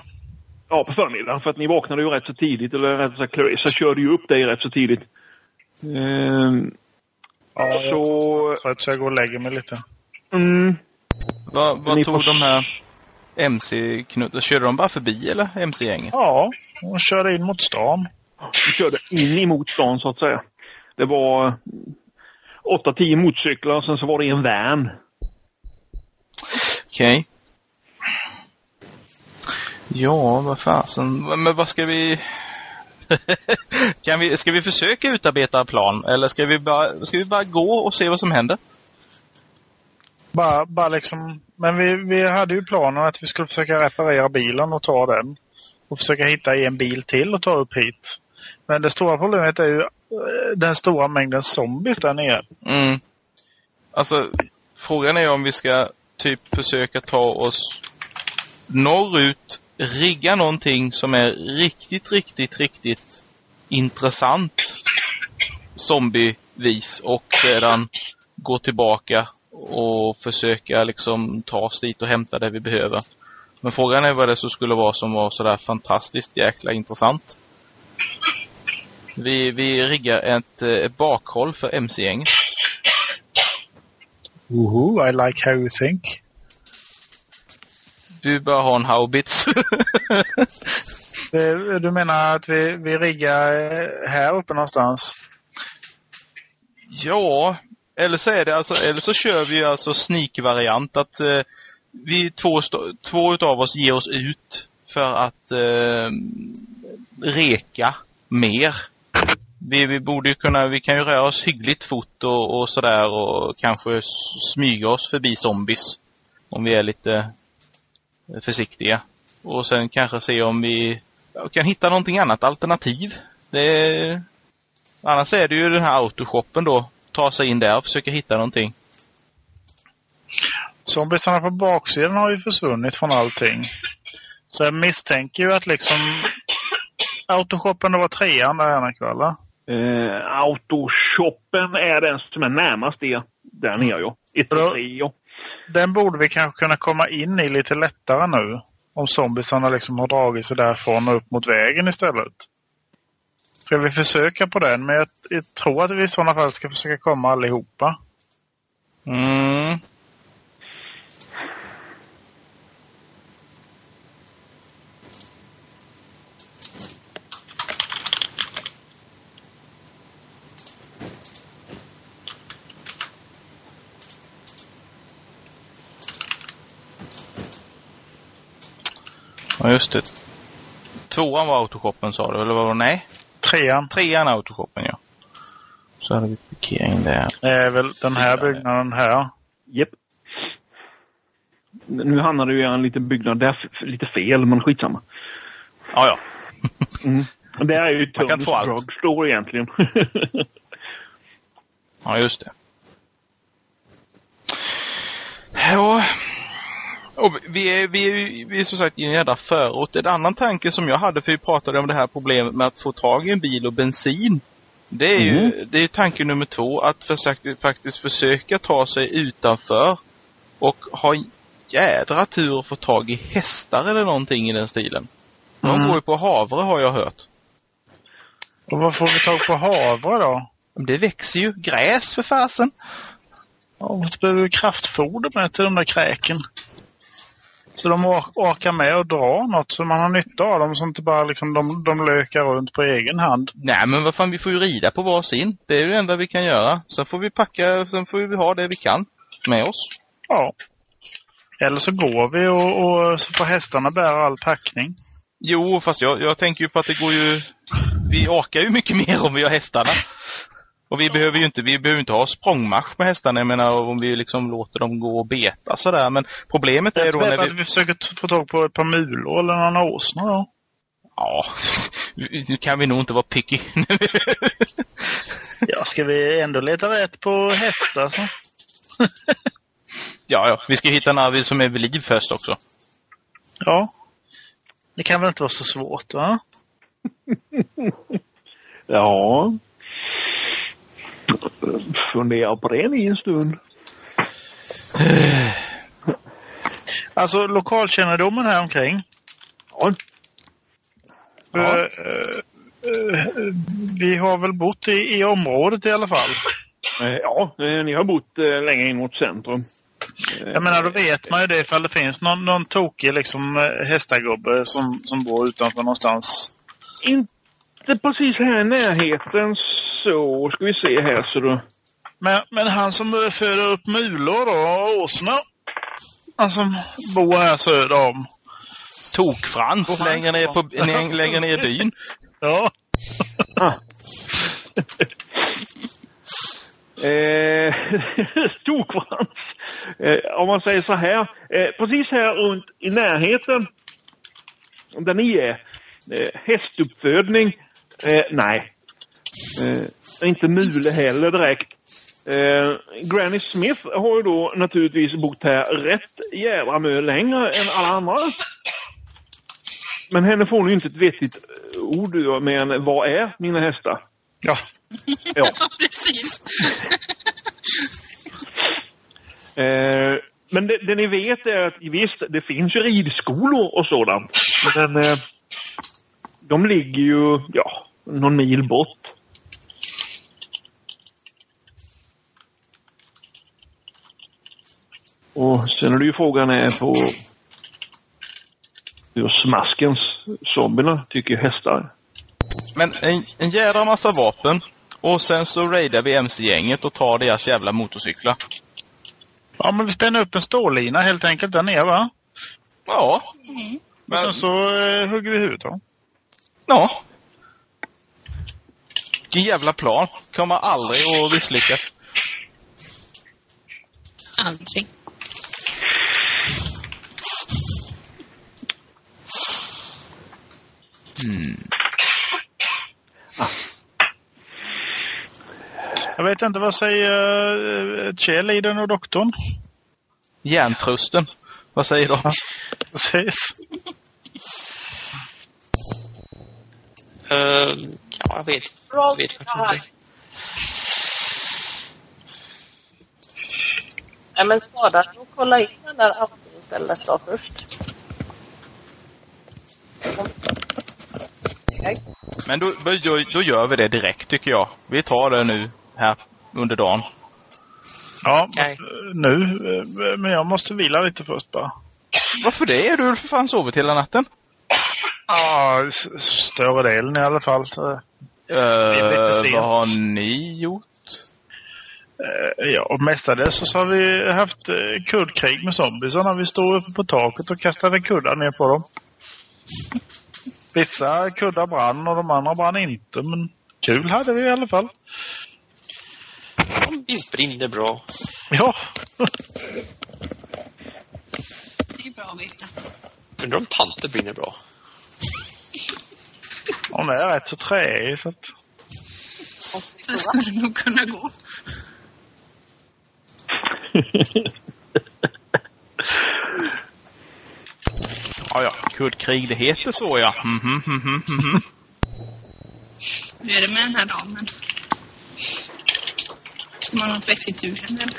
Ja, på förmiddagen. För att ni vaknade ju rätt så tidigt. Eller rätt sagt, Clarissa körde ju upp dig rätt så tidigt. Ehm, Ja, jag så... är trött så jag går och lägger mig lite. Mm, Vad, Ni tog får- de här MC-knuttarna? Körde de bara förbi eller MC-gänget? Ja, och körde in mot stan. Vi körde in emot stan så att säga. Det var 8-10 motorcyklar och sen så var det en van. Okej. Ja, vad fasen. Men vad ska vi kan vi, ska vi försöka utarbeta en plan eller ska vi, bara, ska vi bara gå och se vad som händer? Bara, bara liksom, men vi, vi hade ju planen att vi skulle försöka reparera bilen och ta den. Och försöka hitta en bil till och ta upp hit. Men det stora problemet är ju eh, den stora mängden zombies där nere. Mm. Alltså, frågan är om vi ska typ försöka ta oss norrut, rigga någonting som är riktigt, riktigt, riktigt intressant zombievis och sedan gå tillbaka och försöka liksom ta oss dit och hämta det vi behöver. Men frågan är vad det så skulle vara som var sådär fantastiskt jäkla intressant. Vi, vi riggar ett, eh, ett bakhåll för MC-gänget. Woho, I like how you think. Du bör ha en haubits. Eh, Du menar att vi, vi riggar eh, här uppe någonstans? ja, eller så är det alltså, eller så kör vi alltså sneak-variant att eh, vi två, två utav oss ger oss ut för att eh, reka mer. Vi, vi borde kunna, vi kan ju röra oss hyggligt fort och, och sådär och kanske smyga oss förbi zombies. Om vi är lite försiktiga. Och sen kanske se om vi kan hitta någonting annat alternativ. Det är, annars är det ju den här autoshoppen då. Ta sig in där och försöka hitta någonting. Zombiesarna på baksidan har ju försvunnit från allting. Så jag misstänker ju att liksom Autoshoppen det var trean där Henrik, va, eller? Eh, autoshoppen är den som är närmast er. Där nere ja. Ett tre ja. Den borde vi kanske kunna komma in i lite lättare nu. Om zombiesarna liksom har dragit sig därifrån och upp mot vägen istället. Ska vi försöka på den? Men jag, jag tror att vi i sådana fall ska försöka komma allihopa. Mm. Ja, just det. Tvåan var autoshoppen sa du, eller vad var det? Nej? Trean Trean autoshoppen, ja. Så hade vi parkering där. är väl den här byggnaden här. Japp. Nu hamnar du i en liten byggnad där, lite fel, men skitsamma. Ja, ja. Mm. Det är ju allt. Drugstore egentligen. Ja, just det. Ja. Och vi är, vi är, vi är som sagt i en jävla förort. En annan tanke som jag hade, för vi pratade om det här problemet med att få tag i en bil och bensin. Det är ju, det är tanke nummer två, att försöka, faktiskt försöka ta sig utanför och ha jädra tur att få tag i hästar eller någonting i den stilen. De Mm. går ju på havre har jag hört. Och vad får vi tag på havre då? Det växer ju gräs för fasen. Ja, så behöver vi kraftfoder med till de där kräken. Så de or- orkar med och dra något så man har nytta av dem så inte bara liksom de, de lökar runt på egen hand. Nej men vad fan, vi får ju rida på varsin. Det är ju det enda vi kan göra. Sen får vi packa, sen får vi ha det vi kan med oss. Ja. Eller så går vi och, och så får hästarna bära all packning. Jo, fast jag, jag tänker ju på att det går ju... Vi orkar ju mycket mer om vi har hästarna. Och vi behöver ju inte, vi behöver inte ha språngmarsch med hästarna. Jag menar om vi liksom låter dem gå och beta sådär. Men problemet är Jag då när att vi... vi försöker få tag på ett par mulor eller några åsnor. Ja. Ja, nu kan vi nog inte vara picky. ja, ska vi ändå leta rätt på hästar så? ja, ja, vi ska hitta en avel som är vid liv först också. Ja. Det kan väl inte vara så svårt va? ja. Fundera på det ni en stund. Alltså lokalkännedomen här omkring. Ja. Eh, Ja. eh, eh, vi har väl bott i, i området i alla fall. Ja, ni har bott länge in mot centrum. Jag menar, då vet man ju det ifall det finns någon, någon tokig liksom hästargubbe som, som bor utanför någonstans. Inte precis här i närheten så ska vi se här så du. Men, men han som föder upp mulor då, och åsnor. Han som bor här söder om. Tok-Frans längre ner, på, längre ner i byn. Ja. Ah. eh, Storkrans. Eh, om man säger så här. Eh, precis här runt i närheten där ni är. Eh, hästuppfödning. Eh, nej. Eh, inte mule heller direkt. Eh, Granny Smith har ju då naturligtvis bott här rätt jävla mycket längre än alla andra. Men henne får ni inte ett vettigt ord ur mer än vad är mina hästar? Ja. Ja. precis. Eh, men det, det ni vet är att visst, det finns ju ridskolor och sådant. Men eh, de ligger ju, ja, någon mil bort. Och sen är det ju frågan är på hur smaskens zombierna tycker hästar. Men en, en jädra massa vapen. Och sen så raidar vi MC-gänget och tar deras jävla motorcyklar. Ja, men vi spänner upp en stållina helt enkelt där nere va? Ja. Mm. Och sen så eh, hugger vi huvudet av. Ja. Vilken jävla plan. Kommer aldrig att misslyckas. Aldrig. Hmm. Jag vet inte, vad säger uh, cheerleadern och doktorn? Järntrusten. Vad säger de? Precis. Eh, ja, jag vet, jag vet faktiskt inte. Nej men skada att kolla in den där autostället då först. Okej. Men då, då, då gör vi det direkt tycker jag. Vi tar det nu här under dagen. Ja, eh, nu. Men jag måste vila lite först bara. Varför det? Du har för fan sovit hela natten. Ja, större delen i alla fall. Så, Uh, vad har ni gjort? eh, ja, och mestadels så har vi haft eh, kuddkrig med zombiesarna. Vi stod uppe på taket och kastade kuddar ner på dem. Vissa kuddar brann och de andra brann inte, men kul hade vi i alla fall. Zombies brinner bra. Ja, Det är bra att veta. Undrar om tanter brinner bra. hon är rätt så träig så att... Så skulle det nog kunna gå. Ja, ja. Kuddkrig, det heter så ja. Mm, mm. Mhm, mhm, mhm. Hur är det med den här damen? Får man något vettigt ur henne eller?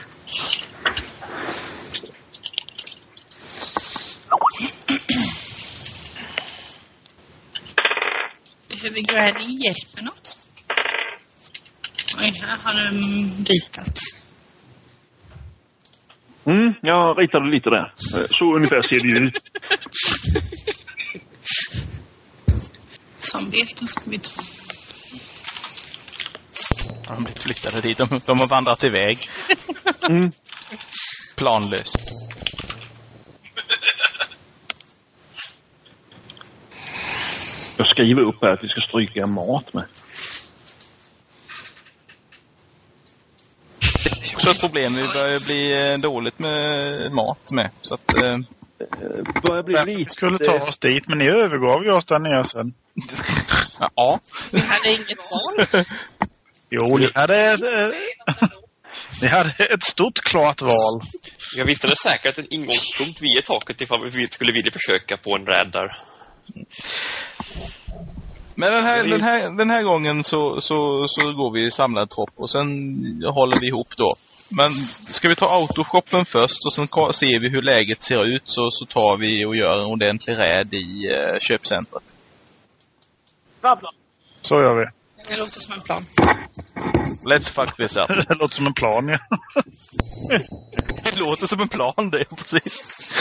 Behöver Granny hjälp med något? Oj, här har den ritat. Mm, jag ritade lite där. Så ungefär ser det ut. Som vet, då ska vi ta. De har blivit flyttade dit. De, de har vandrat iväg. Mm. Planlöst. Jag skriver upp här att vi ska stryka mat med. Också ett problem. Vi börjar bli eh, dåligt med mat med. Så att, eh, Eh, börjar bli Vi lite... skulle ta oss dit, men ni övergav ju oss där nere sen. ja. Vi hade inget val. Jo, ni hade, eh, ni hade ett stort klart val. Jag visste det säkert en ingångspunkt via taket ifall vi skulle vilja försöka på en räd där. Men den här, den här, den här gången så, så, så går vi i samlad tropp och sen håller vi ihop då. Men ska vi ta autoshoppen först och sen ser vi hur läget ser ut så, så tar vi och gör en ordentlig räd i eh, köpcentret. Så gör vi. Det låter som en plan. Let's fuck this up. Det låter som en plan, ja. Det låter som en plan det, precis.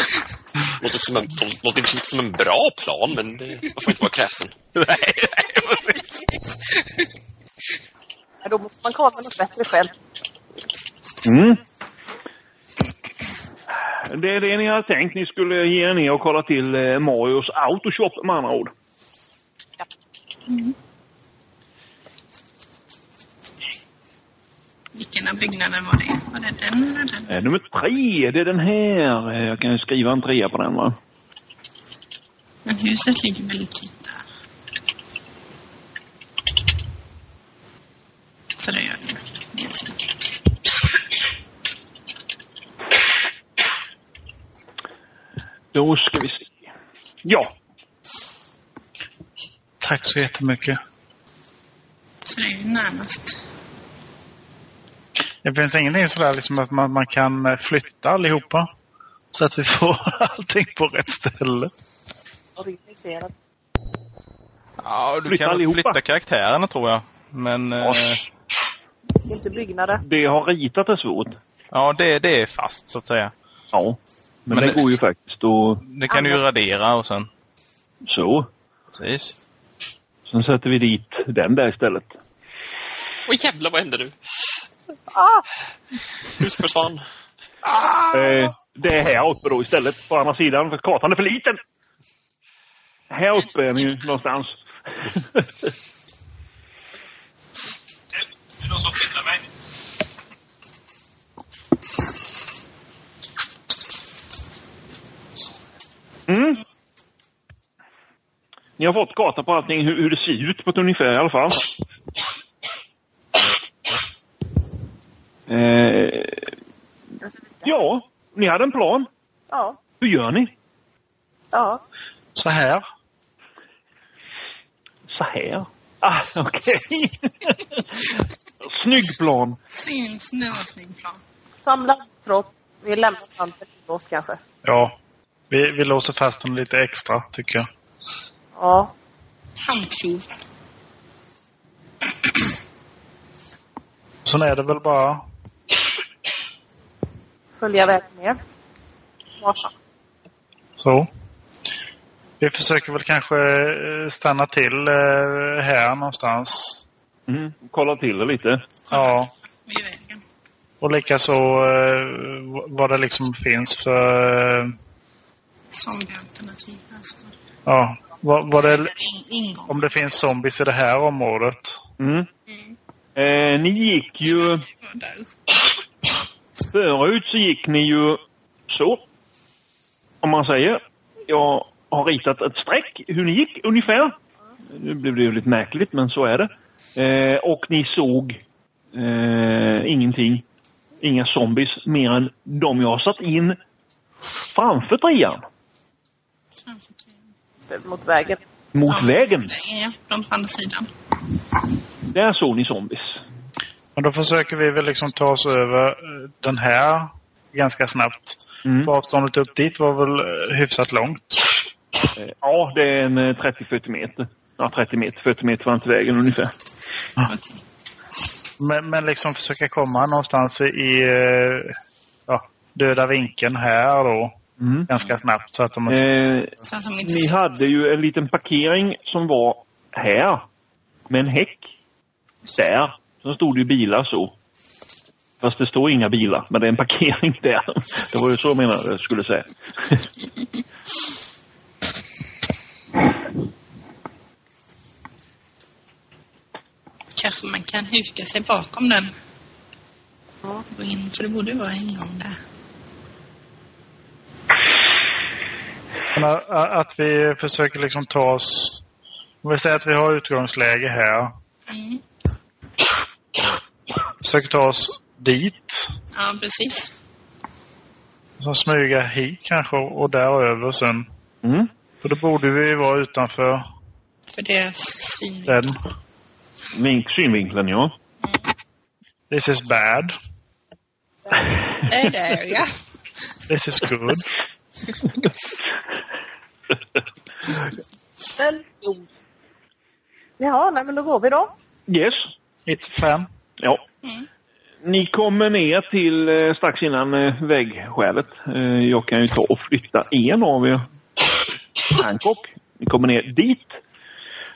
Låter som en, låter inte som en bra plan, men det, man får inte vara kräsen. nej, nej, precis. Ja, Då måste man kolla något bättre själv. Mm. Det är det ni har tänkt. Ni skulle ge er ner och kolla till eh, Marios autoshop med andra ord. Vilken av byggnaden var det? Var det den eller den? Eh, nummer tre, det är den här. Eh, Jag kan skriva en trea på den va. Men huset ligger väldigt typ där. Så det gör det. Helt klart. Då ska vi se. Ja, Tack så jättemycket. Så det är ju närmast. Det finns ingenting sådär liksom att man, man kan eh, flytta allihopa. Så att vi får allting på rätt ställe. Organiserat. Ja, du Flytta kan allihopa. flytta karaktärerna tror jag. Men eh, Inte byggnader. det har ritat är svårt. ja, det, det är fast så att säga. Ja. Men, Men det, det- går ju faktiskt och Det kan du ju radera och sen... så. Precis. Sen sätter vi dit den där istället. Oj jävlar, vad hände nu? Ah! Hus försvann. Eh, det är här uppe då istället, på andra sidan, för kartan är för liten. Här uppe är ni ju någonstans. Det är någon som flyttar mig. Mm. Ni har fått karta på allting, hur, hur det ser ut på ett ungefär i alla fall. Eh, ja, ni hade en plan. Ja. Hur gör ni? Ja. Så här. Så här. Ah, okej. Snygg plan. Syns, var en snygg plan. Samla tropp. Vi lämnar panten till oss kanske. Ja. Vi, vi låser fast den lite extra, tycker jag. Ja. Handklovar. Sen är det väl bara... Följa vägen ner. Varsamt. Så. Vi försöker väl kanske eh, stanna till eh, här någonstans. Mm. Kolla till det lite. Ja. Och likaså eh, vad det liksom finns för... Zombiealternativ. Alltså. Ja. Vad, vad det, om det finns zombies i det här området. Mm. Mm. Eh, ni gick ju... Var. Förut så gick ni ju så. Om man säger. Jag har ritat ett streck hur ni gick ungefär. Nu blev det ju lite märkligt men så är det. Eh, och ni såg eh, ingenting. Inga zombies mer än de jag har satt in framför trean. Framför trean. Mot vägen. Mot Ja, vägen. Ja, de på andra sidan. Där såg ni zombies. Men då försöker vi väl liksom ta oss över eh, den här ganska snabbt. Mm. Avståndet upp dit var väl eh, hyfsat långt. Eh, ja, det är en eh, 30-40 meter. Ja, 30 meter, 40 meter fram vägen ungefär. Okej. Men, men liksom försöka komma någonstans i eh, ja, döda vinkeln här då. Mm. Ganska snabbt så att de Eh, Så att de inte Ni hade ju en liten parkering som var här. Med en häck. Där. Så stod det ju bilar så. Fast det står inga bilar, men det är en parkering där. Det var ju så jag menade jag skulle säga. Kanske man kan huka sig bakom den. Ja. Gå in, för det borde ju vara en ingång där. Men a- Att vi försöker liksom ta oss... Om vi säger att vi har utgångsläge här. Mm. Försöker ta oss dit. Ja, precis. Så smyga hit kanske och däröver sen. Mm. För då borde vi vara utanför För deras synvinkel. den. Vink, synvinkeln, ja. This is bad. Där, där, ja. This is good. Jaha, nej men då går vi då. Yes. It's fun. Ja. Mm. Ni kommer ner till eh, strax innan eh, vägskälet. Eh, jag kan ju ta och flytta en av er. Hancock. Ni kommer ner dit.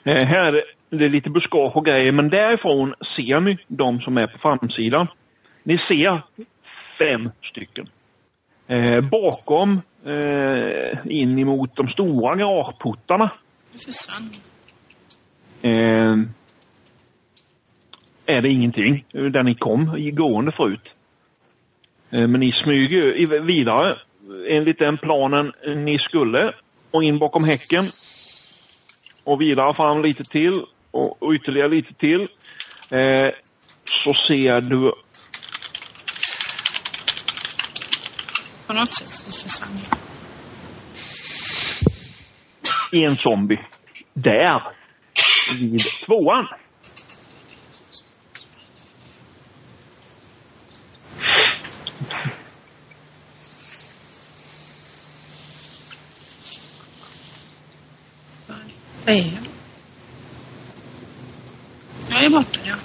Eh, här är det, lite buskage och grejer men därifrån ser ni de som är på framsidan. Ni ser fem stycken. Bakom eh, in emot de stora garageportarna eh, är det ingenting där ni kom i gående förut. Eh, Men ni smyger vidare enligt den planen ni skulle och in bakom häcken. Och vidare fram lite till och, och ytterligare lite till. Eh, så ser du På något sätt så försvann jag. en zombie där vid tvåan. Vad är jag? Jag är borta, ja.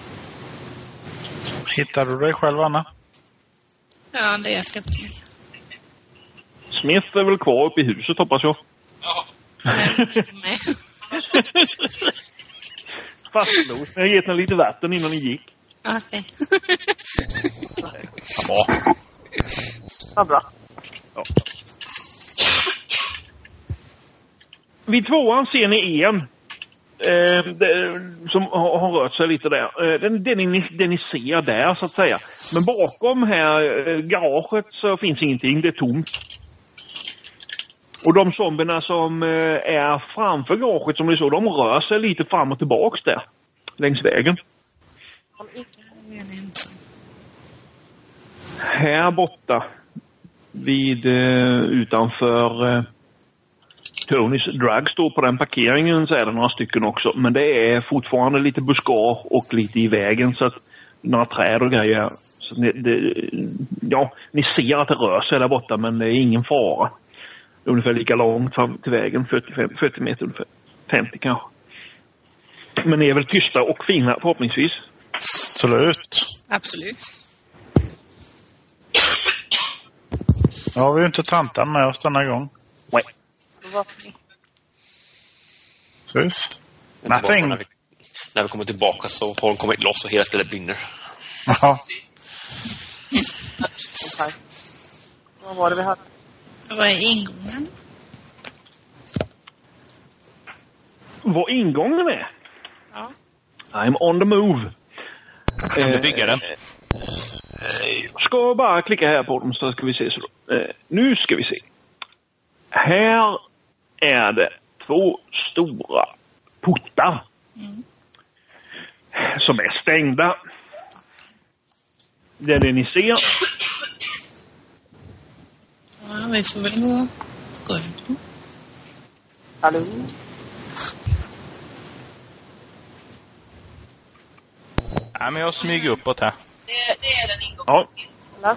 Hittar du dig själv, Anna? Ja, det är jag. Smith är väl kvar uppe i huset hoppas jag. Men, nej. Fastlåst. Jag har gett henne lite vatten innan ni gick. Okej. Ja. Vad bra. Vid tvåan ser ni en eh, det, som har, har rört sig lite där. Eh, den, den, ni, den ni ser där så att säga. Men bakom här eh, garaget så finns ingenting. Det är tomt. Och de zombierna som eh, är framför garaget som ni såg, de rör sig lite fram och tillbaks där. Längs vägen. Här borta vid eh, utanför eh, Tonys Drugstore på den parkeringen så är det några stycken också. Men det är fortfarande lite buskage och lite i vägen så att några träd och grejer. Så det, det, ja, ni ser att det rör sig där borta men det är ingen fara. Ungefär lika långt fram till vägen, 45, 40 meter ungefär. 50 kanske. Men ni är väl tysta och fina förhoppningsvis. Absolut. Absolut. Nu har vi ju inte tantan med oss denna gång. ni. Precis. Nothing. När vi, när vi kommer tillbaka så har hon kommit loss och hela stället brinner. Ja. Vad var det vi hade? Vad är ingången? Vad ingången är? Ja. I'm on the move. Kan du bygga den? Jag ska bara klicka här på dem så ska vi se. Så eh, nu ska vi se. Här är det två stora portar. Mm. Som är stängda. Det är det ni ser. Ja, vi får väl gå, gå ut. Hallå? Ja, men jag smyger uppåt här. Det, det är den ingången Ja. eller?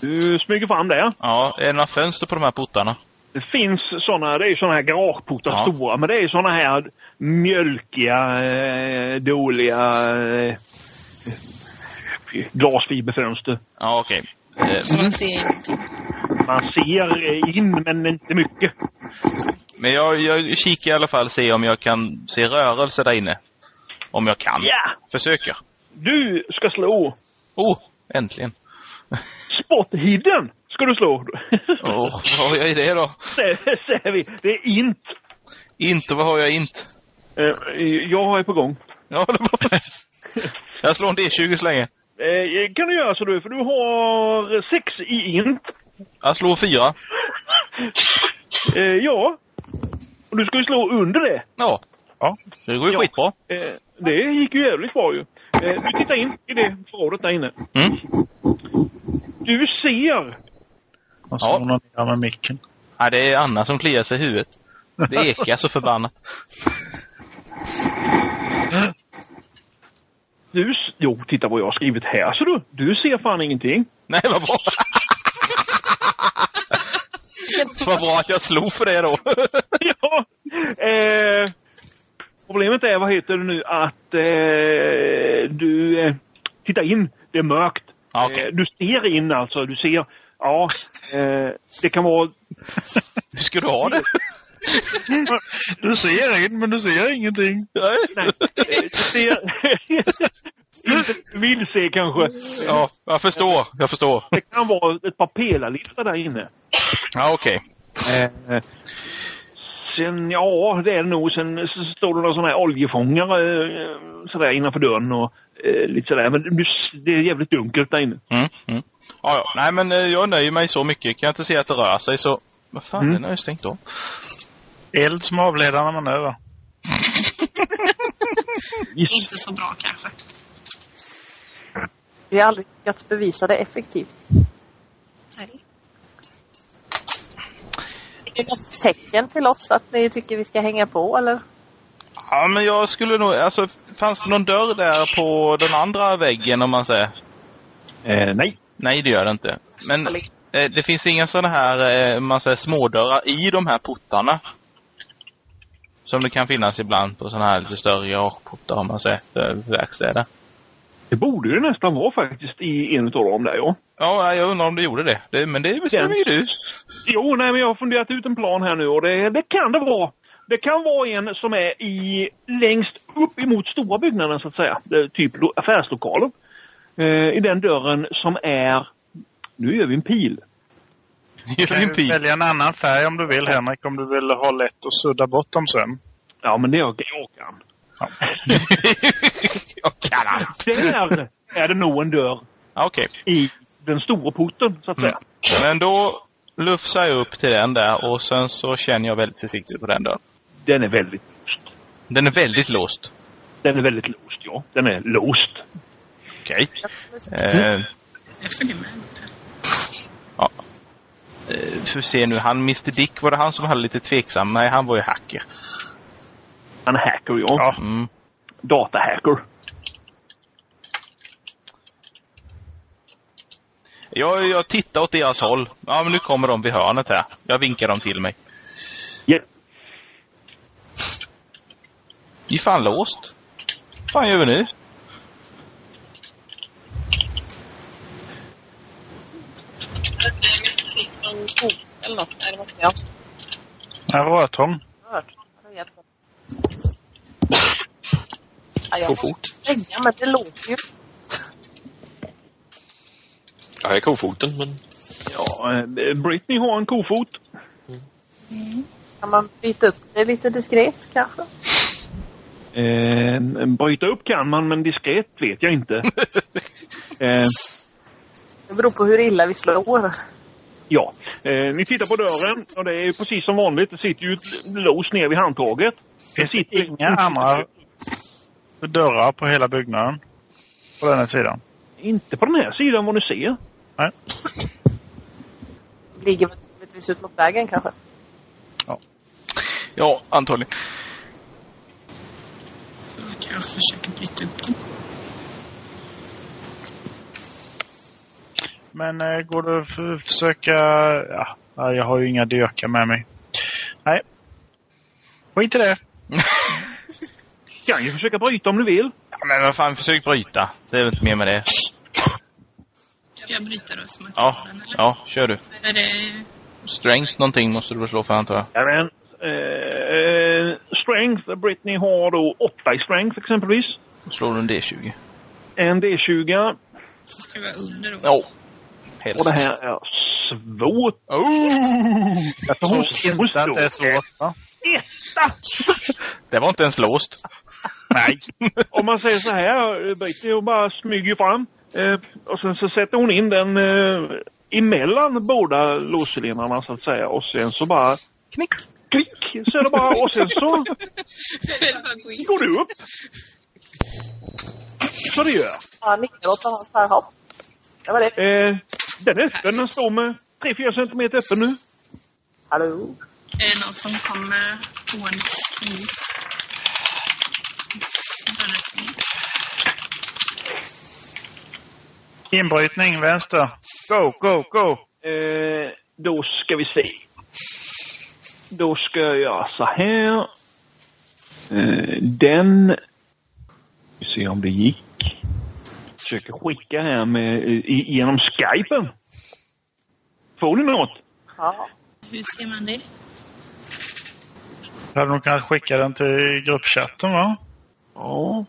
Du smyger fram där. Ja, är det några fönster på de här portarna? Det finns såna, det är såna här garageportar Ja. stora, men det är såna här mjölkiga, eh, dåliga eh, glasfiberfönster. Ja, okej. Eh, Så man ser ingenting. Man ser eh, in, men inte mycket. Men jag, jag kikar i alla fall se om jag kan se rörelse där inne. Om jag kan. Ja! Försöker. Du ska slå Oh, äntligen. spot hidden. Ska du slå. Oh, vad har jag i det då? Säger vi. Det är int. Inte, vad har jag inte? Eh, Jag är på gång. Ja, det var... Jag slår en D20 så länge. Eh, Kan du göra så du, för du har sex i int. Jag slår fyra. Eh, Ja. Och du ska ju slå under det. Ja. Ja. Det går ju Ja. skitbra. Eh, Det gick ju jävligt bra ju. Eh, Du tittar in i det förrådet där inne. Mm. Du ser Och så Ja. ja. hon ner med micken. Ja, det är Anna som kliar sig i huvudet. Det ekar så förbannat. Du, jo, titta vad jag har skrivit här så du. Du ser fan ingenting. Nej, vad bra. vad bra att jag slog för det då. ja. Eh, problemet är, vad heter det nu, att eh, du eh, tittar in. Det är mörkt. Okej. Eh, du ser in alltså. Du ser, ja, eh, det kan vara... Hur ska du ha det? Du ser in, men du ser ingenting. Nej, eh, du ser... inte vill se kanske. Ja, jag förstår. Jag förstår. Det kan vara ett par pelarlistor där inne. Ja, okej. Eh, Sen, ja det är det nog. Sen så står det några sådana här oljefångare eh, sådär innanför dörren och eh, lite sådär. Men det, är jävligt dunkelt där inne. Mm, mm. Ja, ja. Nej, men jag nöjer mig så mycket. Kan jag inte se att det rör sig så... Vad fan, Mm. den har ju stängt av. Eld som avledande manöver. Inte så bra kanske. Vi har aldrig lyckats bevisa det effektivt. Nej. Är det något tecken till oss att ni tycker vi ska hänga på eller? Ja, men jag skulle nog... Alltså, fanns det någon dörr där på den andra väggen om man säger? Eh, nej. Nej, det gör det inte. Men eh, det finns inga sådana här, eh, man säger, smådörrar i de här portarna. Som det kan finnas ibland på sådana här lite större garageportar om man säger, för verkstäder. Det borde ju nästan vara faktiskt i en av dem där ja. Ja, jag undrar om det gjorde det. det men det bestämmer ju du. Jo, nej men jag har funderat ut en plan här nu och det, det kan det vara. Det kan vara en som är i längst upp emot stora byggnaden så att säga. Typ lo- affärslokaler. Eh, I den dörren som är... Nu gör vi en pil. Gör kan ju välja en annan färg om du vill Henrik, om du vill ha lätt att sudda bort dem sen. Ja men det jag, jag kan. jag kan han. Där är det nog en dörr Ja, Okej. i den stora porten så att Mm. säga. Men då lufsar jag upp till den där och sen så känner jag väldigt försiktigt på den dörren. Den är väldigt låst. Den är väldigt låst. Den är väldigt låst ja. Den är låst. Okej. Eh, Jag följer med. Eh, får se nu, han Mr Dick, var det han som hade lite tveksam? Nej, han var ju hacker. Han är hacker ja. Ja. Mm. Datahacker. Jag, jag tittar åt deras håll. Ja, men nu kommer de vid hörnet här. Jag vinkar dem till mig. Ja. Det är fan låst. Vad fan gör vi nu? Eller jag. En rörtång. hört. Ja, det är jättebra. Ja, jag Gå fort. Ja, men det låter ju. Ja, jag är kofoten, men Ja, eh, Britney har en kofot. Kan man byta upp det lite diskret kanske? Eh, bryta upp kan man, men diskret vet jag inte. eh, Det beror på hur illa vi slår. Ja, eh, ni tittar på dörren och det är ju precis som vanligt. Det sitter ju ett lås ner vid handtaget. Finns det sitter inga andra dörrar på hela byggnaden? På den här sidan? Inte på den här sidan vad ni ser. Nej. Ligger möjligtvis ut mot vägen kanske. Ja, antagligen. Jag kanske försöker bryta upp dem. Men eh, går det att försöka... Ja, ja, jag har ju inga dyrkar med mig. Nej. Skit i det. Kan ju försöka bryta om du vill. Ja, men vad fan, försök bryta. Det är väl inte mer med det. Ska jag bryta då så man Ja, den eller? ja, kör du. Är det... Strength någonting måste du väl slå för antar jag. Ja, men, eh, strength, Britney har då 8 i strength exempelvis. Då slår du en D20. En D20 Så ska det vara under då. Ja. Helst. och det här är svårt. Oh! Jag tror inte att det är svårt. Va? Etta! Det var inte ens låst. Nej. Om man säger så här, Britney hon bara smyger fram. Eh, och sen så sätter hon in den eh, emellan båda låscylindrarna så att säga. Och sen så bara Knick. klick så är det bara och sen så går det upp. Så det gör. Ja, nickar åt honom så här. Hopp. Det var det. Eh, den är öppen, den står med 3-4 centimeter öppen nu. Hallå? Är det någon som kommer gåendes emot? Inbrytning, vänster. Go, go, go! Eh, då ska vi se. Då ska jag göra så här. Eh, den... Vi ser om det gick. Försöker skicka här med, i, genom skypen. Får ni något? Ja. Hur ser man det? Jag hade nog kunnat skicka den till gruppchatten va? Ja.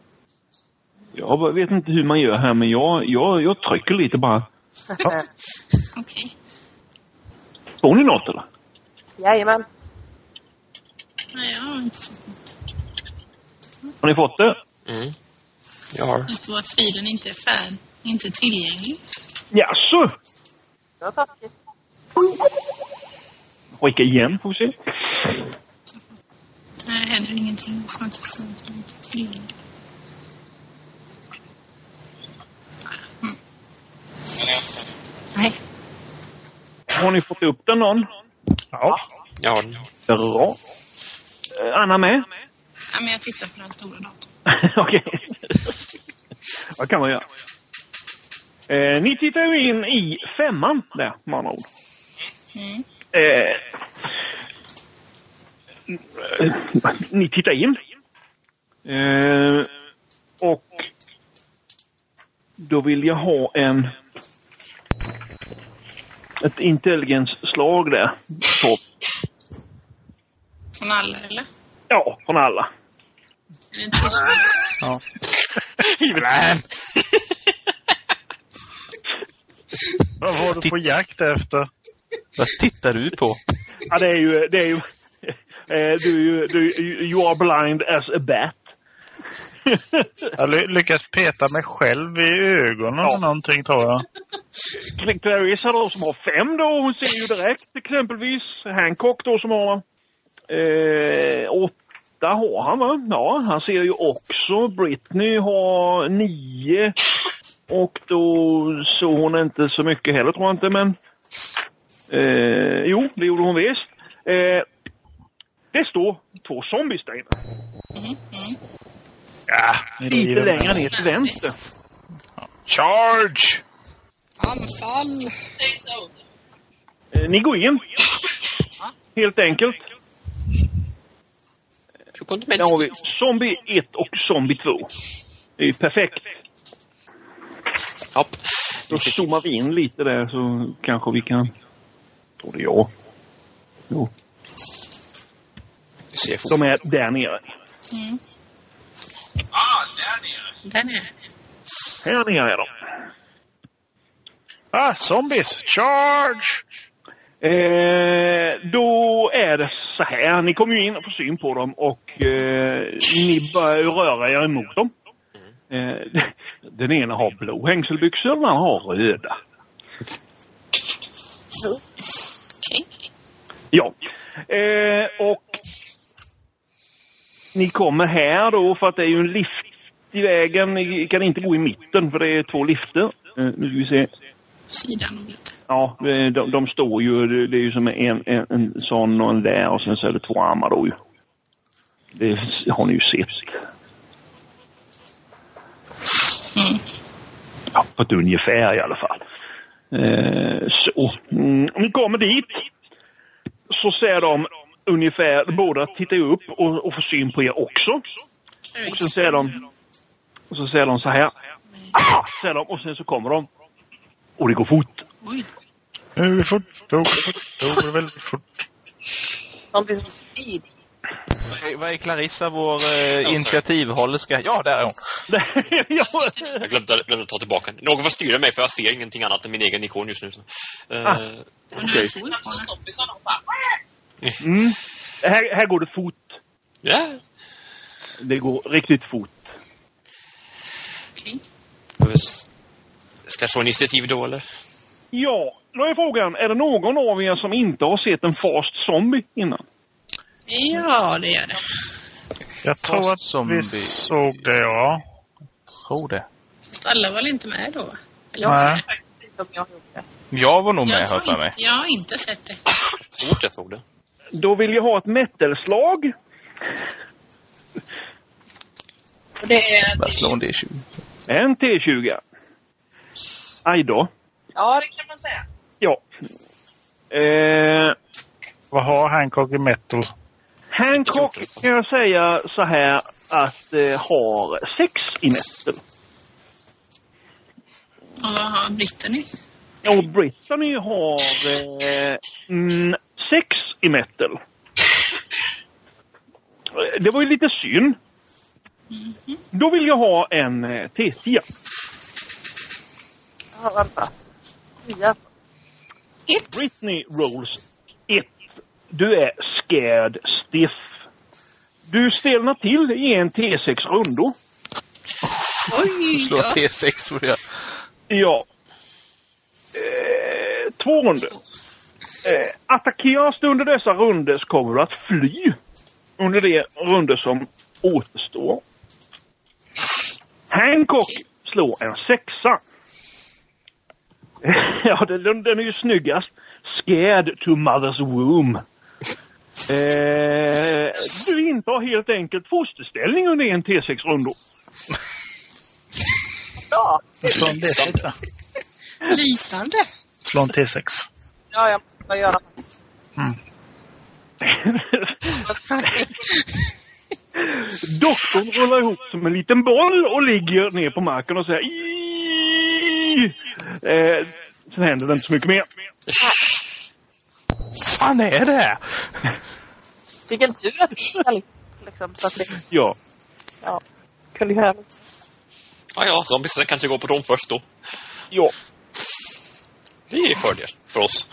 Jag vet inte hur man gör här men jag, jag, jag trycker lite bara. Okej. Får ni något eller? Jajamän. inte fått något. Har ni fått det? Mm. Jag har. Det står att filen inte är färd, inte tillgänglig. Jaså? Det var taskigt. Skicka igen får vi se. Nej, händer ingenting. Det står inte så att den inte är tillgänglig. Mm. Nej. Har ni fått upp den någon? Ja. Den. Bra. Anna med? Ja, men jag tittar på den stora datorn. Okej. Vad kan man göra? Eh, ni tittar ju in i femman där, med andra ord. Mm. Eh, ni tittar in. Eh, och då vill jag ha en ett intelligensslag där. Från alla, eller? ja, från alla. Som... Ja. Vad var du på jakt efter? Vad tittar du på? Ja, det är ju... Det är ju eh, du, du, you are blind as a bat. Jag ly- lyckas peta mig själv i ögonen eller någonting tror jag. Clarissa då som har fem då, hon ser ju direkt exempelvis. Hancock då som har eh, åtta har han va? Ja, han ser ju också. Britney har nio. Och då såg hon inte så mycket heller tror jag inte men eh, jo, det gjorde hon visst. Eh, det står två zombies där inne. Mm, mm. Ja, Lite längre ner till vänster. Charge! Anfall! Eh, ni går in. Helt enkelt. Kunde Där har vi Zombie 1 och Zombie 2. Det är ju perfekt. Ja. Då zoomar vi in lite där så kanske vi kan... Tror det jag. Jo, Vi ser de är där nere. Mm. Där nere. Här nere är de. Ah, zombies! Charge! Eh, då är det så här. Ni kommer ju in och får syn på dem och eh, ni börjar röra er emot dem. Eh, den ena har blå hängselbyxor den andra har röda. Okej. Ja. Eh, och ni kommer här då för att det är ju en lift i vägen. Ni kan inte gå i mitten för det är två lifter. Eh, nu ska vi se. Sidan och lite. Ja, eh, de, de står ju, det- är ju som en, en, en sån och en där och sen så är det två armar då ju. Det har ni ju sett. Mm. Ja, på ett ungefär i alla fall. Eh, så, mm, om ni kommer dit så ser de ungefär, båda tittar ju upp och, och får syn på er också. Och sen ser de, och så ser de så här. Ah! Ser de, och sen så kommer de. Och det går fort. Oj. Nu fort, då går det fort, då går det väldigt fort. De blir som speed. Vad är- Clarissa, vår eh, initiativhållerska? Ja, där är hon. ja, Jag glömde, glömde ta tillbaka den. Någon får styra mig för jag ser ingenting annat än min egen ikon just nu. Så. Eh, Ah. Den. mm. här, här går det fort. Ja. Det går riktigt fort. Ska jag slå initiativ då eller? Ja, då är frågan, är det någon av er som inte har sett en fast zombie innan? Ja, det gör det. Jag tror att Zombie. vi såg det, ja. Tror det. Fast alla var väl inte med då? Jag Nej. jag. Jag var nog med, Jag, jag för mig. inte, jag har inte sett det. Svårt jag såg det. Då vill jag ha ett metalslag. Och det är... Bara slå en D20. En T20. Aj då. Ja, det kan man säga. Ja. Eh, Vad har Hancock i metal? Hancock kan jag säga så här att eh, har sex i metal. Och vad har Brittany? Och Brittany har eh, mm, sex i metal. Eh, Det var ju lite synd. Mhm. Då vill jag ha en eh, T10. Ja, vänta. Ett. Britney rolls 1. Du är scared stiff. Du stelnar till i en T6 rundor. Oj Slå då. T6 för det. Ja. Eh, två runder. Eh, attackeras du under dessa runder så kommer du att fly under de runder som återstår. Hancock slår en sexa. ja, den, den är ju snyggast. Scared to mother's womb. Eh, du intar helt enkelt fosterställning under en T6-rundor. Bra. Slå en D6 va? Lysande. Slå en T6. Ja, jag måste göra Doktorn rullar ihop som en liten boll och ligger ner på marken och säger Eh, Sen händer det inte så mycket mer. fan är det? Vilken tur att det är liksom, så att det Ja. kunde ju höra. Ja, ja, zombiesarna kanske går på dem först då. ja. Det är fördel för oss.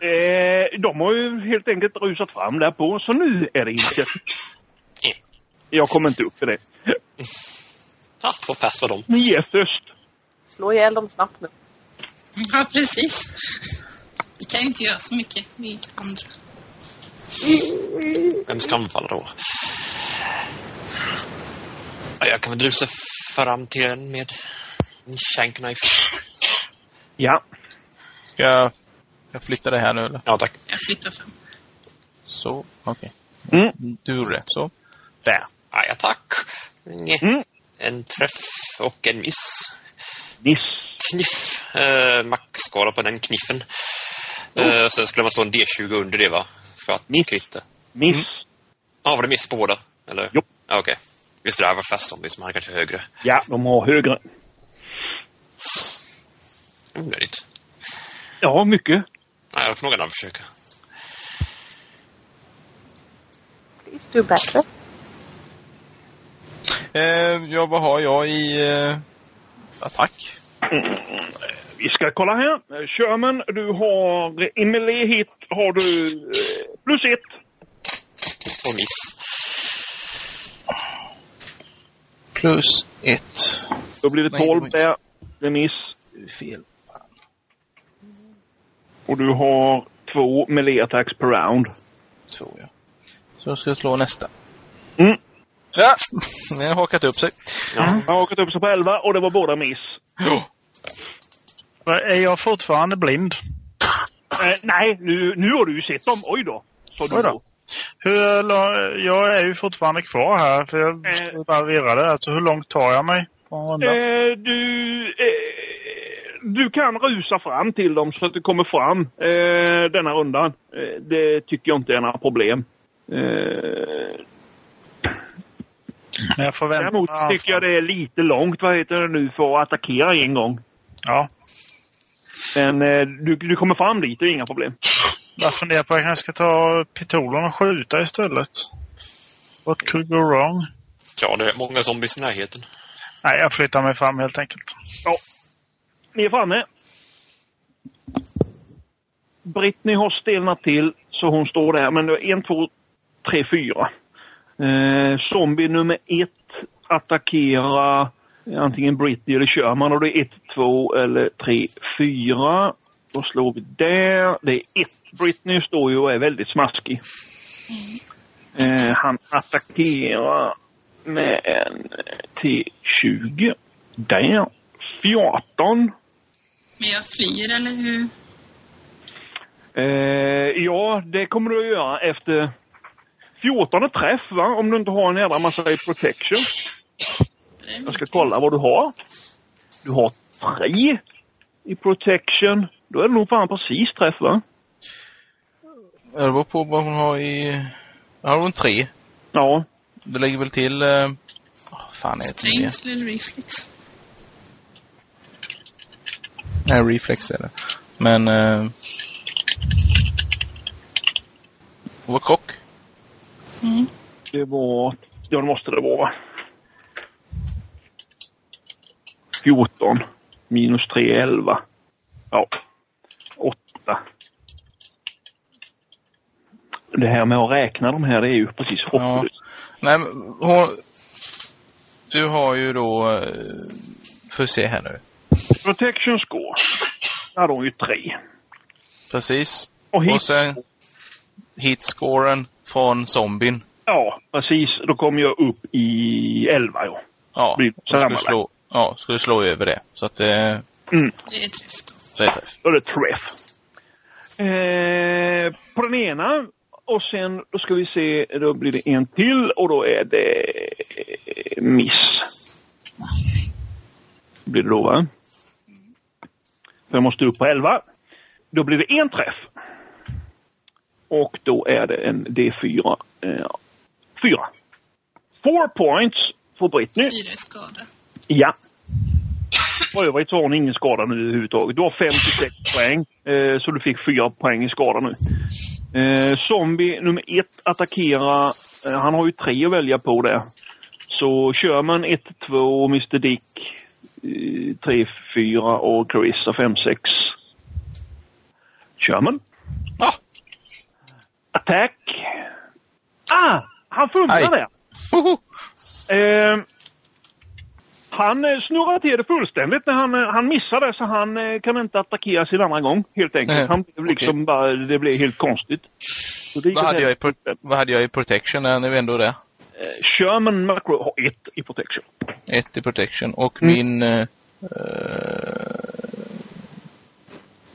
Eh, de har ju helt enkelt rusat fram där på så nu är det initiativ. Jag kommer inte upp till det. Ja, få fast för dem. Ni är först. Slå ihjäl dem snabbt nu. Ja, precis. Vi kan ju inte göra så mycket, vi andra. Vem ska anfalla då? Ja, jag kan väl rusa fram till den med en shankknife. Ja. Ska jag, jag flytta det här nu eller? Ja, tack. Jag flyttar fram. Så, okej. Mm. Du gjorde det. Så. Där. Ja, ja, tack. Nej. Mm. En träff och en miss. Niss. Kniff. Eh, Maxskala på den kniffen. Eh, sen skulle man slå en D20 under det, va? För att Miss. kritta. Miss. Ja, var det miss på båda? Eller? Jo. Ja, Okej. Visst, det här var fast zombies, som hade kanske högre. Ja, de har högre. Onödigt. Ja, mycket. Nej, jag får nog gärna försöka. Please do better. Eh, ja, vad har jag i eh, attack? Mm, vi ska kolla här. Sherman, du har melee hit har du eh, plus ett. Två miss. Plus ett. Då blir det Nej, 12 det var där. Det är miss. Fel. Och du har två melee attacks per round. Två, ja. Så jag ska slå nästa. Mm. Ja! Den har hakat upp sig. Ja. Jag har hakat upp sig på 11 och det var båda miss. Ja. Är jag fortfarande blind? Eh, nej, nu, nu har du ju sett dem. Oj då. Sa du Oj då. Hur, jag är ju fortfarande kvar här, för jag Eh. bara virrade. Alltså hur långt tar jag mig på en runda? Eh, du, eh, du kan rusa fram till dem så att du kommer fram eh, denna rundan. Eh, det tycker jag inte är några problem. Men jag däremot tycker jag det är lite långt vad heter det nu för att attackera en gång. Ja. Men eh, du, du kommer fram dit, det är inga problem. Jag funderar på att jag kanske ska ta pistolen och skjuta istället. What could go wrong? Ja, det är många zombies i närheten. Nej, jag flyttar mig fram helt enkelt. Ni är framme. Brittany har stelnat till så hon står där. Men det är en, två, tre, fyra. Eh, zombie nummer ett attackerar antingen Britney eller Sherman och det är ett, två eller tre, fyra. Då slår vi där. Det är ett. Britney står ju och är väldigt smaskig. Eh, han attackerar med en T20. Där. 14. Men jag flyr, eller hur? Eh, ja, det kommer du att göra efter 14 träff, va? Om du inte har en jävla massa i protection. Jag ska kolla vad du har. Du har tre i protection. Då är det nog fan precis träff, va? Det beror på vad hon har i... Har hon tre. Ja. Det lägger väl till... Eh... vad fan är det? Strength eller reflex? Nej, reflex är det. Men... Eh... Vad var krock? Mm. Det var... Ja, det måste det vara. 14 minus 3 är 11. Ja. 8. Det här med att räkna de här, det är ju precis hopplöst. Nej, men hon... Du har ju då... eh, Får se här nu. Protection score. Där hade hon ju tre. Precis. Och hit, Och sen hitscoren från zombien. ja precis. Då kom jag upp i 11 ja. Ja, det. slå, ja, slå över det. Så att det, Mm. Det är träff då. det är träff. Då är det träff. Eh, på den ena och sen då ska vi se, då blir det en till och då är det eh, miss. Blir det då va? Jag måste upp på 11. Då blir det en träff. Och då är det en D4. Eh, fyra. Four points för Britney. Fyra skada. Ja. För övrigt så har hon ingen skada nu överhuvudtaget. Du har 56 poäng. Eh, så du fick 4 poäng i skada nu. Eh, zombie nummer ett attackerar. Eh, han har ju tre att välja på där. Så kör man 1, 2, Mr Dick 3, 4 och Clarissa 5, 6. Kör man. Attack. Ah! Han där. Woho! Eh, han eh, snurrar till det fullständigt när han, eh, han missar det så han eh, kan inte attackera sin andra gång helt enkelt. Nej, Han blev liksom bara, det blev helt konstigt. Det Vad hade, jag i, vad hade jag i protection när vi ändå där? Eh, Sherman Macro har ett i protection. Ett i protection och Mm. min... Eh,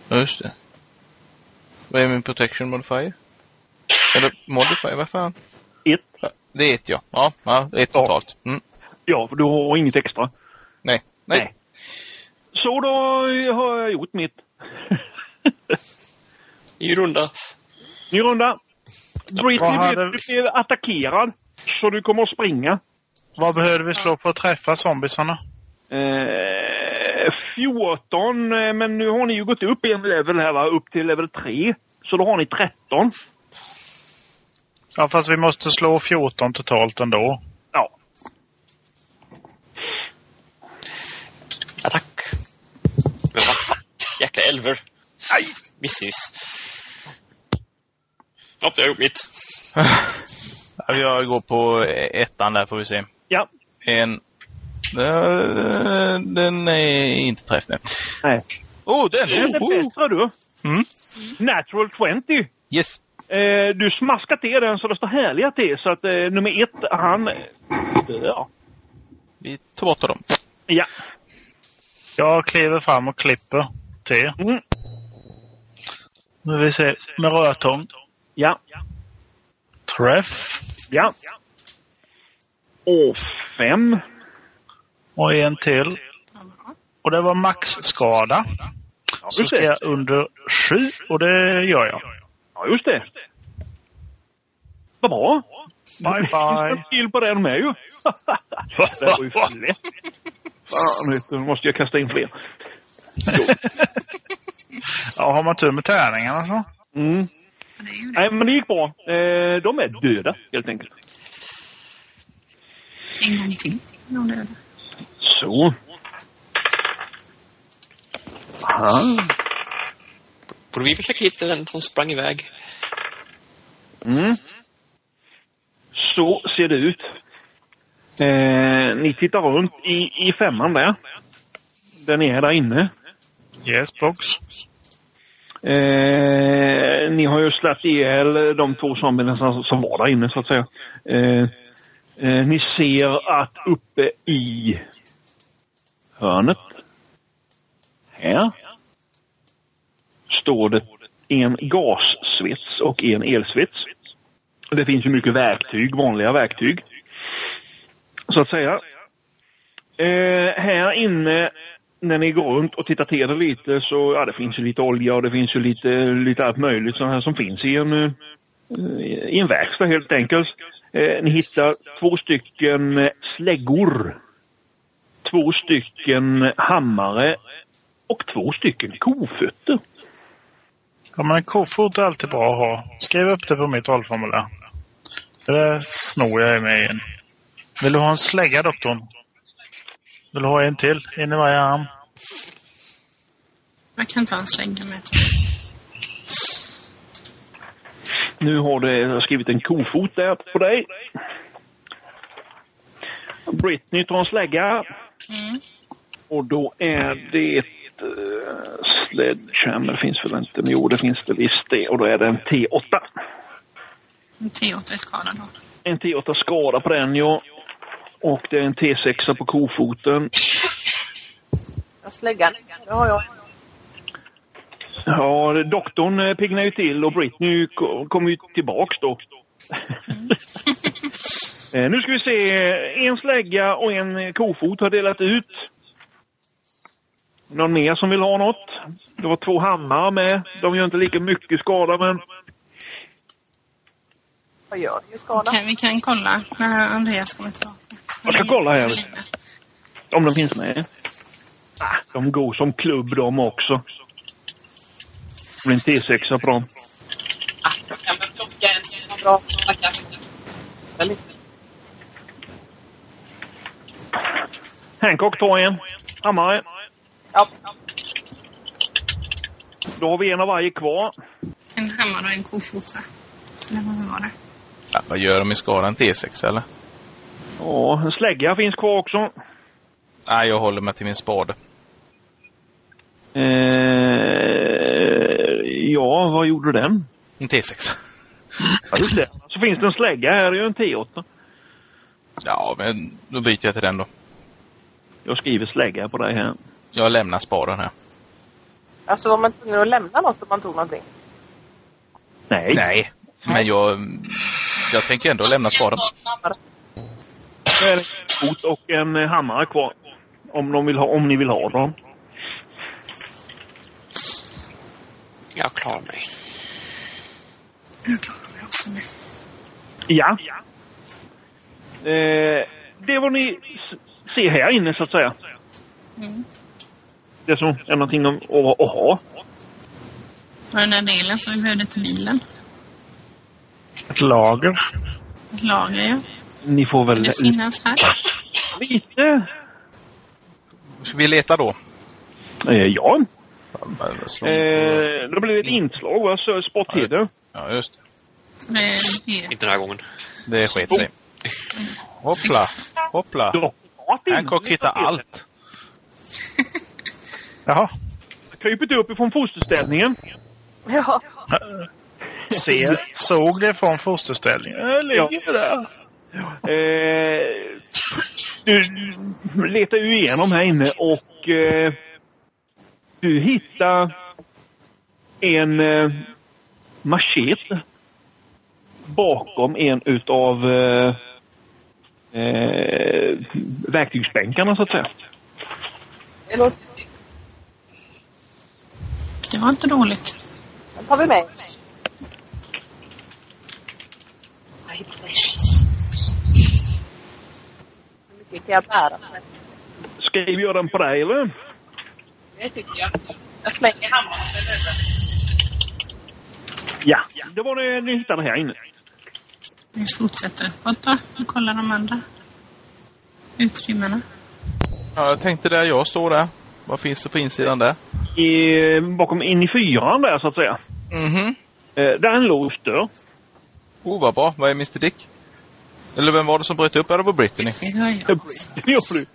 ja, just det. Vad är min protection modifier? Eller modifier, vad fan? Ett. Det är ett ja. Ja, ja ett Ja. totalt. Mm. Ja, för du har inget extra. Nej. Nej. Nej. Så då har jag gjort mitt. Ny runda. Ny runda. Britney hade- blev, du blev attackerad. Så du kommer att springa. Vad behöver vi slå på att träffa zombisarna? Eh, 14, eh, men nu har ni ju gått upp en level här va, upp till level 3. Så då har ni 13. Ja, fast vi måste slå 14 totalt ändå. Ja. Attack. Men vad fan. Jäkla älver. Nej. Missvis. Ja, jag har gjort mitt. Ja, Jag går på ettan där får vi se. Ja. En... Eh, Den är inte träff nu. Nej. Oh, den! Den är oh. bättre du. Mm. Natural 20. Yes. Eh, du smaskar till den så det står härliga till. Så att eh, nummer ett, han... Ja. Vi tar bort dem. Ja. Jag kliver fram och klipper till. Mm. Nu vi se. Med rödtång. Ja. Träff. Ja. Och fem. Och en till. Och det var maxskada. Så ska jag under sju och det gör jag. Ja, just det. Vad bra. Bye bye. till på den med ju. det var ju för lätt. Fan, nu måste jag kasta in fler. Ja, har man tur med tärningarna så. Mm. Ju det. Nej, men det gick bra. Eh, de är döda, helt enkelt. En gång till. Så. Aha. Borde vi försöka hitta den som sprang iväg? Mm. Så ser det ut. Eh, ni tittar runt i, i femman där. Ni är där inne. Yes, box. Eh, ni har ju släppt ihjäl de två zombierna som, som var där inne så att säga. Eh, eh, ni ser att uppe i hörnet här står det en gassvets och en elsvets. Det finns ju mycket verktyg, vanliga verktyg. Så att säga. Eh, här inne när ni går runt och tittar till det lite så ja, det finns ju lite olja och det finns ju lite, lite allt möjligt sånt här som finns i en, eh, i en verkstad helt enkelt. Eh, ni hittar två stycken släggor. Två stycken hammare och två stycken kofötter. Ja, men en kofot är alltid bra att ha. Skriv upp det på mitt valformulär. För det snor jag mig in. Vill du ha en slägga, doktorn? Vill du ha en till? En i varje arm? Jag kan ta en slägga med. Nu har det skrivit en kofot där på dig. Britney tar en slägga Mm. och då är det uh, Sledgehammer finns väl inte, men jo det finns det visst det. Och då är det en T8. En T8 är skadad då. En T8 skada på den ja. Och det är en T6 på kofoten. Jag släggan. Det har jag. Ja, doktorn eh, piggnar ju till och Britney ko- kommer ju tillbaks då. Eh, nu ska vi se. En slägga och en eh, kofot har delat ut. Någon mer som vill ha något? Det var två hammare med. De gör inte lika mycket skada men Vad gör du? Skada? Kan, vi kan kolla när Andreas kommer tillbaka. Jag ska kolla här. om de finns med. Ah, de går som klubb de också. Det blir en T6 på dem. Kan väl plocka en bra. Hancock tar en. Hammare. Ja. Då har vi en av varje kvar. En hammare och en kofota. Eller vad var det? Ja, vad gör de i skadan? T6 eller? Ja, en slägga finns kvar också. Nej, jag håller mig till min spade. Eh, ja, vad gjorde den? En T6. Ja, just det. Så finns det en slägga här, det är ju en T8. Ja, men då byter jag till den då. Jag skriver slägga på dig här. Jag lämnar spaden här. Alltså var man tvungen att lämna något om man tog någonting? Nej. Nej, men jag, jag tänker ändå lämna spaden. Då är det en fot och en hammare kvar. Om, de vill ha, om ni vill ha dem. Jag klarar mig. Jag klarar mig också nu. Ja. Eh, det är vad ni ser här inne så att säga. Mm. Det som är någonting att, att, att ha. Och den där delen som vi behövde till bilen. Ett lager. Ett lager ja. Ni får väl det finnas här? lite... Ska vi leta då? Eh, ja. Eh, det blir ett inslag va? Så Sportheder. Ja, just det. Så det är det. Inte den här gången. Det sket sig. Hoppla, hoppla. Droppar Hancock hittar allt. Jaha. Krypit upp ifrån fosterställningen. Ja. Se, såg det från fosterställningen. Jag ligger där. Eh, du letar ju igenom här inne och eh, du hittar en eh, machete bakom en utav eh, eh, verktygsbänkarna så att säga. Det låter... Det var inte dåligt. Den tar vi med. Hur mycket kan jag bära? Vi göra den på dig eller? Det tycker jag. Jag slänger hammaren. Ja. Det var det ni hittade här inne. Vi fortsätter uppåt då och kollar de andra utrymmena. Ja, jag tänkte där jag står där. Vad finns det på insidan där? I, bakom in i fyran där så att säga. Mhm. Eh, där är en låst dörr. Oh, vad bra. Vad är Mr Dick? Eller vem var det som bröt upp? Ja, det var Brittany. Du.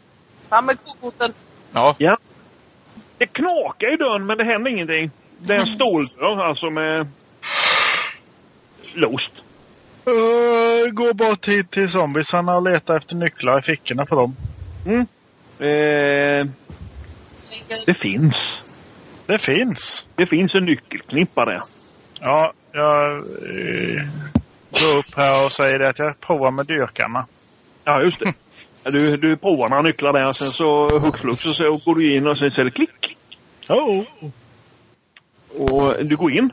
Fram med kofoten. Ja, Ja. Det knakar i dörren men det händer ingenting. Det är en ståldörr alltså med låst. Uh, gå bort hit till zombiesarna och leta efter nycklar i fickorna på dem. Mm. Eh, det finns. Det finns. Det finns en nyckelknippa där. Ja, jag eh, går upp här och säger det att jag provar med dyrkarna. Ja, just det. Du, du provar några nycklar där och sen så hux flux och så går du in och sen säger det klick. Oh. Och du går in.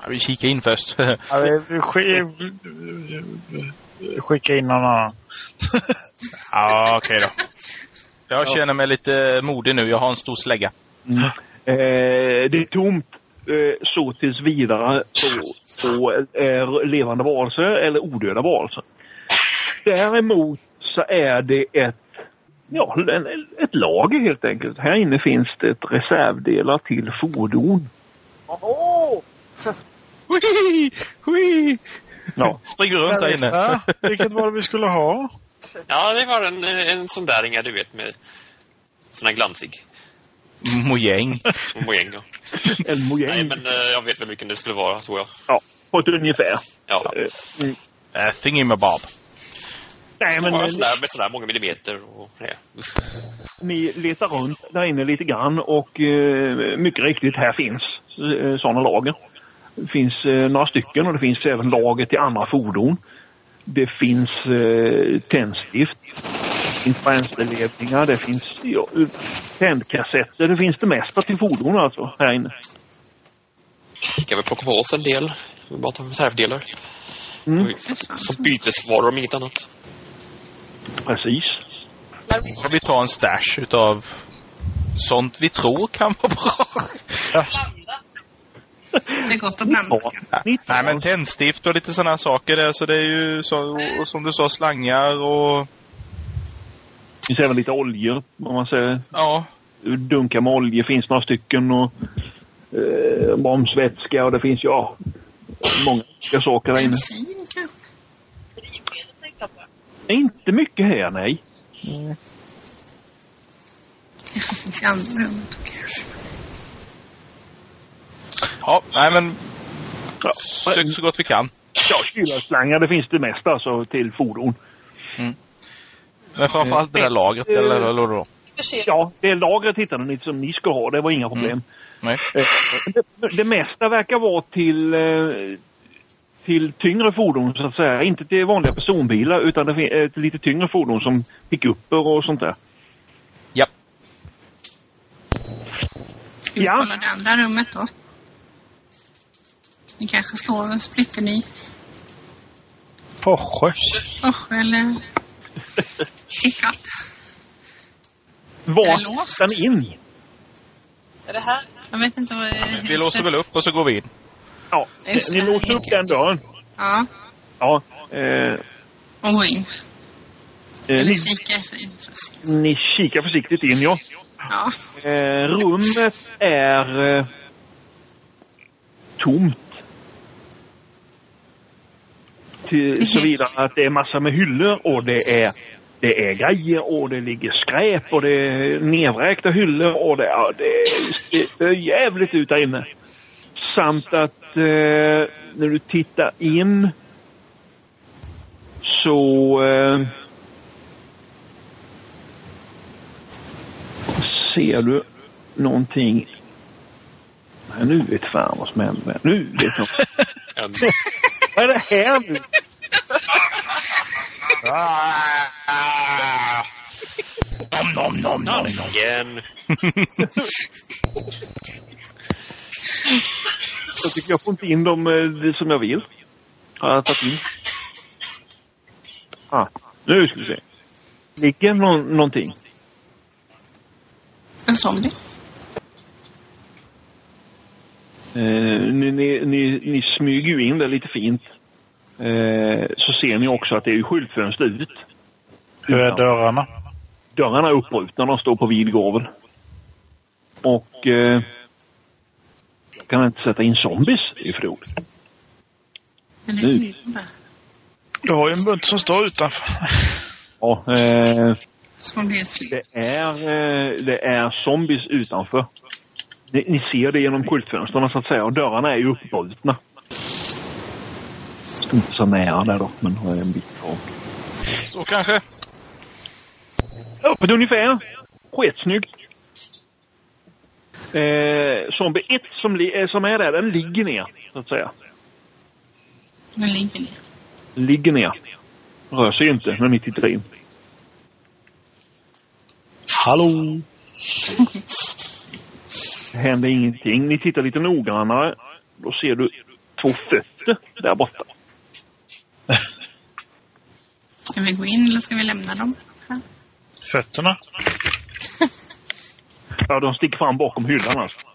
Ja, vi kikar in först. Ja, vi, vi sk skicka in någon annan. ja, okej då. Jag känner mig lite modig nu. Jag har en stor slägga. Eh, det är tomt eh, så tills vidare så, så är levande varelser eller odöda varelser. Däremot så är det ett, ja, en, ett lager helt enkelt. Här inne finns det ett reservdelar till fordon. Oho! Hui! Hui! Ja. Springer runt där inne. Ja, vilket var det vi skulle ha? Ja, det var en, en sån där inga du vet med sån här glansig. Mojäng. Mojäng, ja. En mojäng. Nej, men eh, jag vet väl vilken det skulle vara, tror jag. På ett ungefär. Ja. Eh, Mm. Äh, Thingamabob. Nej, Det men var eh, sån där med sådär många millimeter och det. ni letar runt där inne lite grann och eh, mycket riktigt, här finns eh, sådana lager. Det finns eh, några stycken och det finns även lager till andra fordon. Det finns eh, tändstift, finns bränsleledningar, det finns ja, tändkassetter, det finns det mesta till fordon alltså här inne. Kan vi plocka på oss en del? Vi bara tar reservdelar. Mm, Som bytesvaror om inget annat. precis. Ska vi ta en stash utav sånt vi tror kan vara bra? Blanda. Det är gott att blanda. Ja, Nej men tändstift och lite sådana saker där så det är ju så, och som du sa slangar och finns även lite oljor om man säger. ja. Dunkar med olja finns några stycken och eh, bromsvätska och det finns ja många olika saker där inne. Bensin kanske? Inte mycket här nej. Kanske finns i andra rummet då kanske. Ja, nej men Ja, sök så gott vi kan. ja kylarslangar det finns det mesta alltså till fordon. Men framförallt det där lagret eller, eller, eller då. Ja, det lagret hittade ni som ni ska ha. Det var inga problem. Nej. Eh, Det, det mesta verkar vara till, eh, till tyngre fordon så att säga. Inte till vanliga personbilar utan eh, till lite tyngre fordon som pickuper och sånt där. Ja. Ska vi Ja. kolla det andra rummet då? Det kanske står en splitterny Porsche. Porsche eller det Var ni in? Är det här? Jag vet inte vad Vi låser väl upp och så går vi in. Ja, Just ni låser upp den dörren. Ja, Ja, eh, och gå in. eh, ni, kika ni kikar försiktigt in ja. Ja. Eh, rummet är eh, tomt. Till, såvida att det är massa med hyllor och det är, det är grejer och det ligger skräp och det är nedvräkta hyllor och det, ja, det ser jävligt ut där inne. Samt att eh, när du tittar in så eh, ser du någonting. Nej, nu vet fan vad som händer. Nu vet jag. En, Vad är det här nu? Nom, nom, nom, nom, nom. igen. Jag tycker jag får inte in dem eh, som jag vill. Har jag tagit in. Ah, nu ska vi se. Ligger nå någonting? En zombie. Eh, ni, ni, ni, ni smyger ju in det lite fint. Eh, så ser ni också att det är skyltfönster ut. Hur är dörrarna? Dörrarna är uppbrutna och står på vid gavel. Och eh, jag kan inte sätta in zombies i. Eller Nu. Du har ju en bunt som står utanför. Ja, eh, det, är, eh, det är zombies utanför. Ni, ni ser det genom skyltfönstren så att säga och dörrarna är ju uppbrutna. Inte så nära där dock, men har en bit kvar. Så kanske. Öppet ungefär. Sketsnyggt. Eh, zombie 1 som, eh, som är där, den ligger ner, så att säga. Den ligger ner. Ligger ner. Rör sig inte när ni tittar in. Hallå? Händer ingenting. Ni tittar lite noggrannare. Då ser du två fötter där borta. Ska vi gå in eller ska vi lämna dem? Här. Fötterna? Ja, de sticker fram bakom hyllan alltså.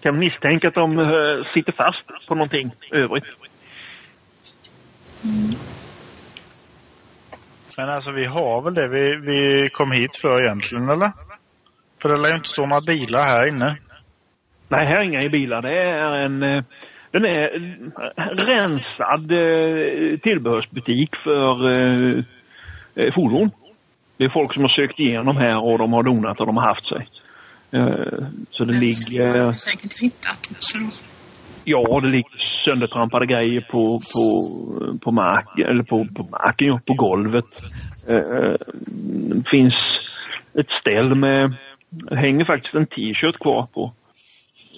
Kan misstänka att de eh, sitter fast på någonting övrigt. Men alltså vi har väl det vi, vi kom hit för egentligen, eller? För det lär ju inte stå några bilar här inne. Nej, här är inga i bilar. Det är en, eh, Den är rensad eh, tillbehörsbutik för eh, eh, fordon. Det är folk som har sökt igenom här och de har donat och de har haft sig. Eh, så det ligger... Jag säkert hittat. Ja, det ligger söndertrampade grejer på, på, på marken, eller på, på marken, ja, på golvet. Eh, det finns ett ställ med, det hänger faktiskt en t-shirt kvar på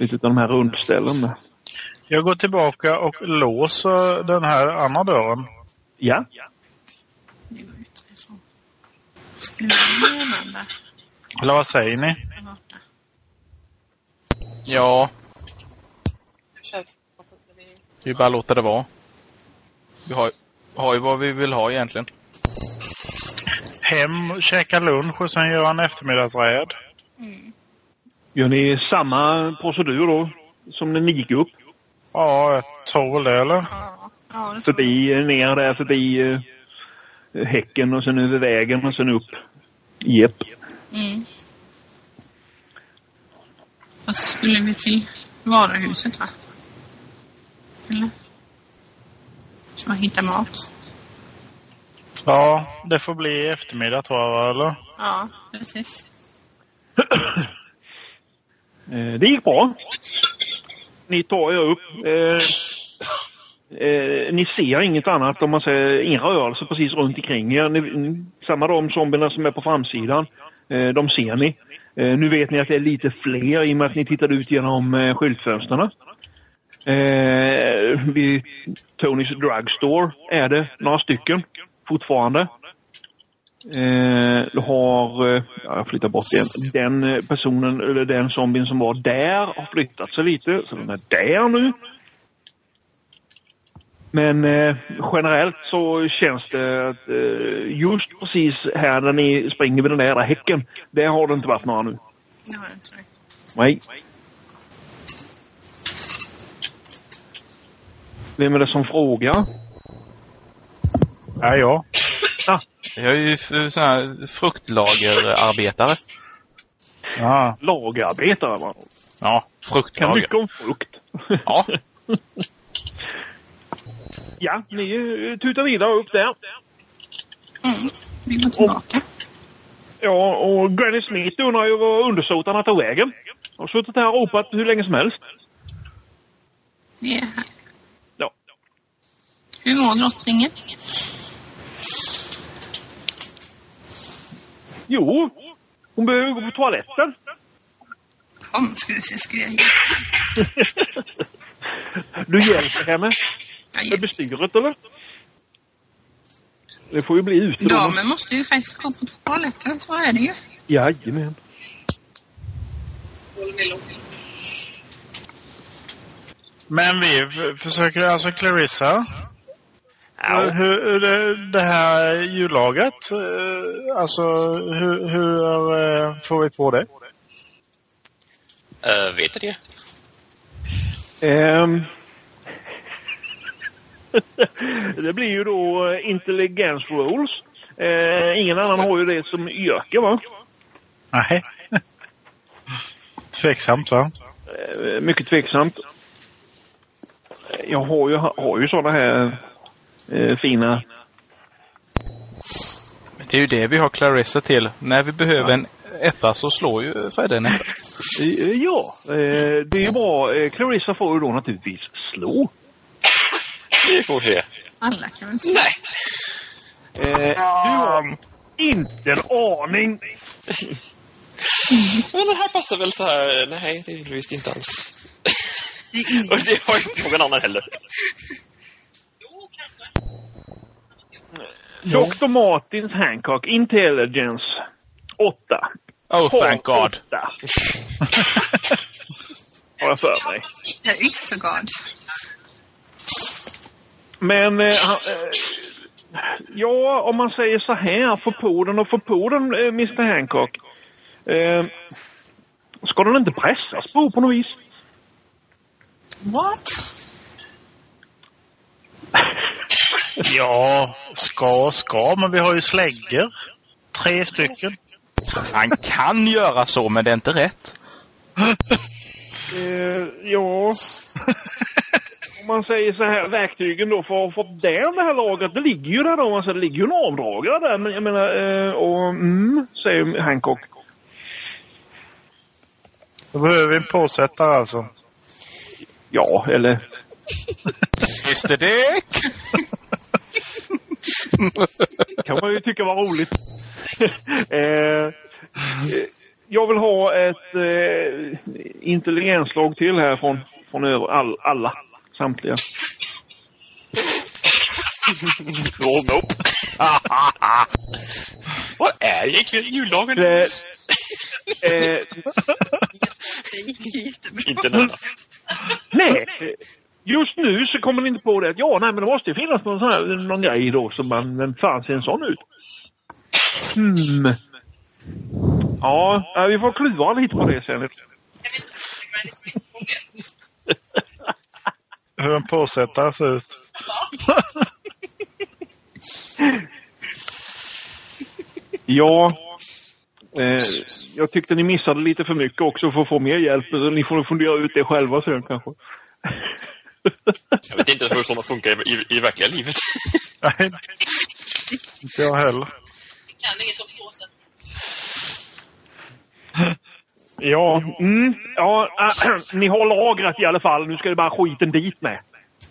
ett av de här rundställen. Jag går tillbaka och låser den här andra dörren. Ja? Eller vad säger ni? Jag Ja, det är bara att låta det vara. Vi har, har ju vad vi vill ha egentligen. Hem, käka lunch och sen göra en eftermiddagsräd. Mm. gör ni samma procedur då som när ni gick upp? Ja, jag tror väl det eller? Ja, det. Förbi, ner där förbi eh, häcken och sen över vägen och sen upp. Jep. Mm. Och så skulle vi till varuhuset va? Eller? Så hitta mat. Ja, det får bli eftermiddag tror jag eller? Ja, precis. Eh, Det gick bra. Ni tar er upp. Eh, eh, ni ser inget annat om man säger ingen rörelse precis runt omkring er. Ni, ni, samma de zombierna som är på framsidan. Eh, de ser ni. Eh, nu vet ni att det är lite fler i och med att ni tittade ut genom eh, skyltfönstren. Eh, vid Tonys Drugstore är det några stycken fortfarande. Eh, du har, eh, ja, jag flyttar bort igen. Den personen, eller den zombien som var där har flyttat sig lite, så den är där nu. Men eh, generellt så känns det att eh, just precis här när ni springer vid den där häcken, där har det inte varit några nu. Nej. Nej. Vem är det som frågar? Ja, ja. Jag är ju sån här fruktlagerarbetare. ja. Lagarbetare va? Ja, Kan fruktlager. mycket om frukt. Ja. ja, ni eh, tutar vidare upp där. Mm. Vi går tillbaka. Ja, och Granny Smith undrar ju var undersåtarna tog vägen. Har suttit här och ropat hur länge som helst. Vi är här. Hur mår drottningen? Jo, hon behöver gå på toaletten. Kom ska du se, ska jag. Du hjälper henne med bestyret, eller? Det får ju bli ute då. Damen måste ju faktiskt gå på toaletten, så är det ju. Jajamän. Men vi försöker alltså Clarissa. Hur, hur det, här hjullaget, eh, alltså hur, hur eh, får vi på det? Uh, vet du det? Ehm. det blir ju då intelligens rules. Eh, ingen annan har ju det som yrke va? Nej. Tveksamt va? Eh, mycket tveksamt. Jag har ju, har ju sådana här eh, fina... Men det är ju det vi har Clarissa till. När vi behöver en etta så slår ju Fredde en etta. Eh, ja, eh, det är ju bra. Eh, Clarissa får ju då naturligtvis slå. Vi får se. Alla kan väl se. Nej. Eh, du har inte en aning. Men det här passar väl så här. Nej, det är det visst inte alls. Och det har inte någon annan heller. Dr. Martins Hancock Intelligence 8. Oh, thank God. 8. har jag för mig. God. Men eh, han, eh, ja, om man säger så här, för på den och för på den, eh, Mr Hancock. Eh, ska den inte pressas på på något vis? What? Ja, ska ska, men vi har ju släggor. Tre stycken. Han kan göra så, men det är inte rätt. Eh, ja, man säger så här, verktygen då för att få där det här lagret, det ligger ju där då, alltså, det ligger ju en avdragare där, men jag menar, eh, och mm, säger Hancock. Då behöver vi en påsättare alltså. Ja, eller Mr Dick! kan man ju tycka var roligt. eh, jag vill ha ett eh, intelligenslag till här från, från över all, alla, samtliga. Oh, nope. Vad är egentligen jullagen? Det, eh. Inte enda. nej, just nu så kommer ni inte på det att ja, nej men det måste ju finnas någon, sån här, någon grej då som man, vem fan ser en sån ut? Hmm. Ja, eh, vi får kluva lite på det sen. Hur en påsättare ser ut. Ja, eh, jag tyckte ni missade lite för mycket också för att få mer hjälp. Så ni får fundera ut det själva sen kanske. Jag vet inte hur sådana funkar i, i, i verkliga livet. Nej, inte jag heller. Kan inget om påsen. Ja, mm, ja äh, ni har lagrat i alla fall. Nu ska det bara skiten dit med.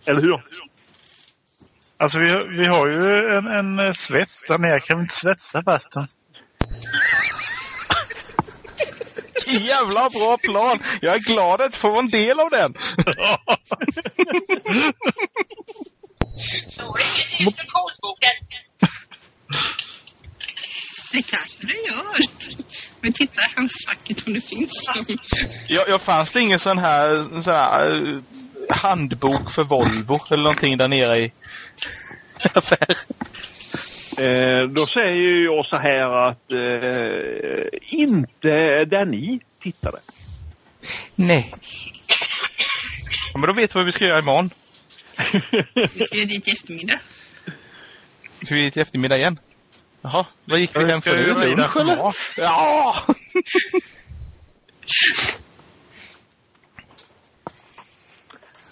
Eller hur? Alltså vi, vi har ju en, en svets där nere. Kan vi inte svetsa fast den? Jävla bra plan! Jag är glad att få en del av den. Står det inget i instruktionsboken? Det kanske det gör. Men titta i handskfacket om det finns någon. Jag, jag fanns det ingen sån här, sån här eh, handbok för Volvo eller någonting där nere i affären? Eh, då säger ju jag så här att eh, inte där ni tittade. Nej. Ja, men då vet vi vad vi ska göra imorgon. Vi ska dit i eftermiddag. Ska vi dit i eftermiddag igen? Jaha, vad gick vi vi hem ska för? nu? rida Lunch, eller? Ja!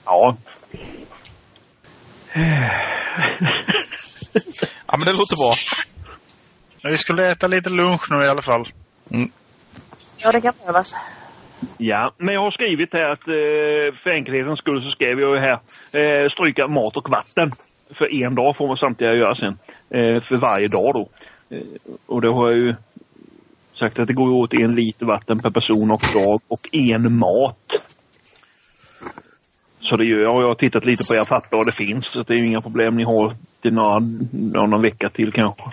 ja. ja, men det låter bra. Men vi skulle äta lite lunch nu i alla fall. Ja, det kan behövas. Ja, men jag har skrivit här att eh, för enkelhetens skull så skrev jag ju här eh, stryka mat och vatten. För en dag får man samtliga göra sen. Eh, för varje dag då. Och då har jag ju sagt att det går åt en liter vatten per person och dag och en mat. Så det gör jag. och Jag har tittat lite på era papper och det finns. Så det är ju inga problem ni har till några, någon vecka till kanske.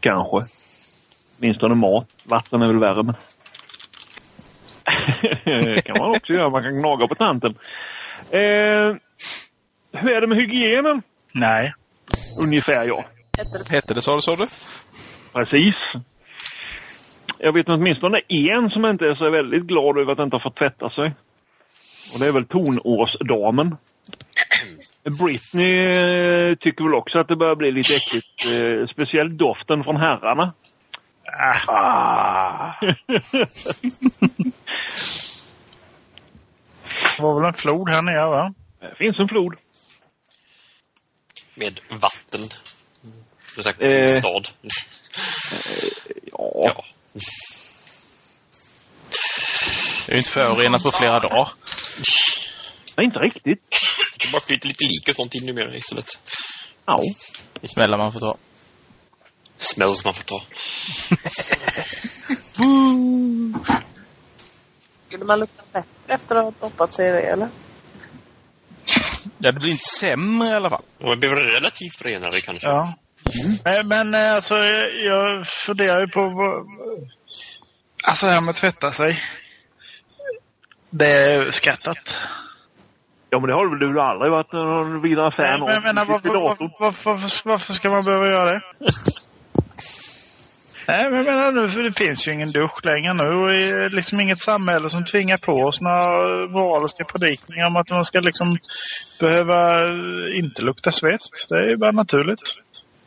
Kanske. Åtminstone mat. Vatten är väl värre men. kan man också göra. Man kan gnaga på tanten. Eh, hur är det med hygienen? Nej. Ungefär ja. Hette det så, sa du? Precis. Jag vet åtminstone en som inte är så väldigt glad över att inte ha fått tvätta sig. Och det är väl tonårsdamen. Britney eh, tycker väl också att det börjar bli lite äckligt. Eh, speciellt doften från herrarna. Ah. Det var väl en flod här nere va? Det finns en flod. Med vatten. Du sagt Eh. stad. Ja. Ja. Det är ju inte förorenat på flera dagar. Nej, inte riktigt. Det bara flyter lite lik och sånt in numera istället. Ja. Smällar man får ta. Smäll som man får ta. Skulle man lukta bättre efter att ha doppat sig i det eller? Ja, det blir inte sämre i alla fall. Man blir relativt renare kanske. Ja. Nej, Men eh, alltså jag- funderar ju på. Alltså det här med att tvätta sig. Det är skattat. Ja, men det har väl du aldrig varit någon vidare fan Men jag menar, varför, varför, varför, varför, ska man behöva göra det? Nej, men jag menar nu, för det finns ju ingen dusch längre nu och det är liksom inget samhälle som tvingar på oss några moraliska predikningar om att man ska liksom behöva inte lukta svett. Det är ju bara naturligt.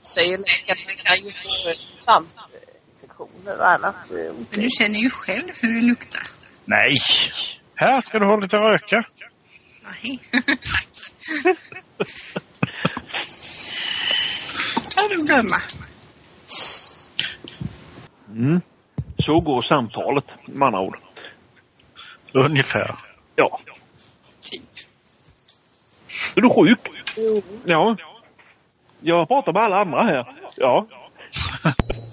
Säger läkaren att man kan ju få svampinfektioner och annat. eh, Men du känner ju själv hur det luktar. Nej! Här ska du ha lite röka. Nej. Tack. kan du glömma. Mm. Så går samtalet med andra ord. Ungefär. Ja. Är du sjuk? Ja. Jag pratar med alla andra här. Ja.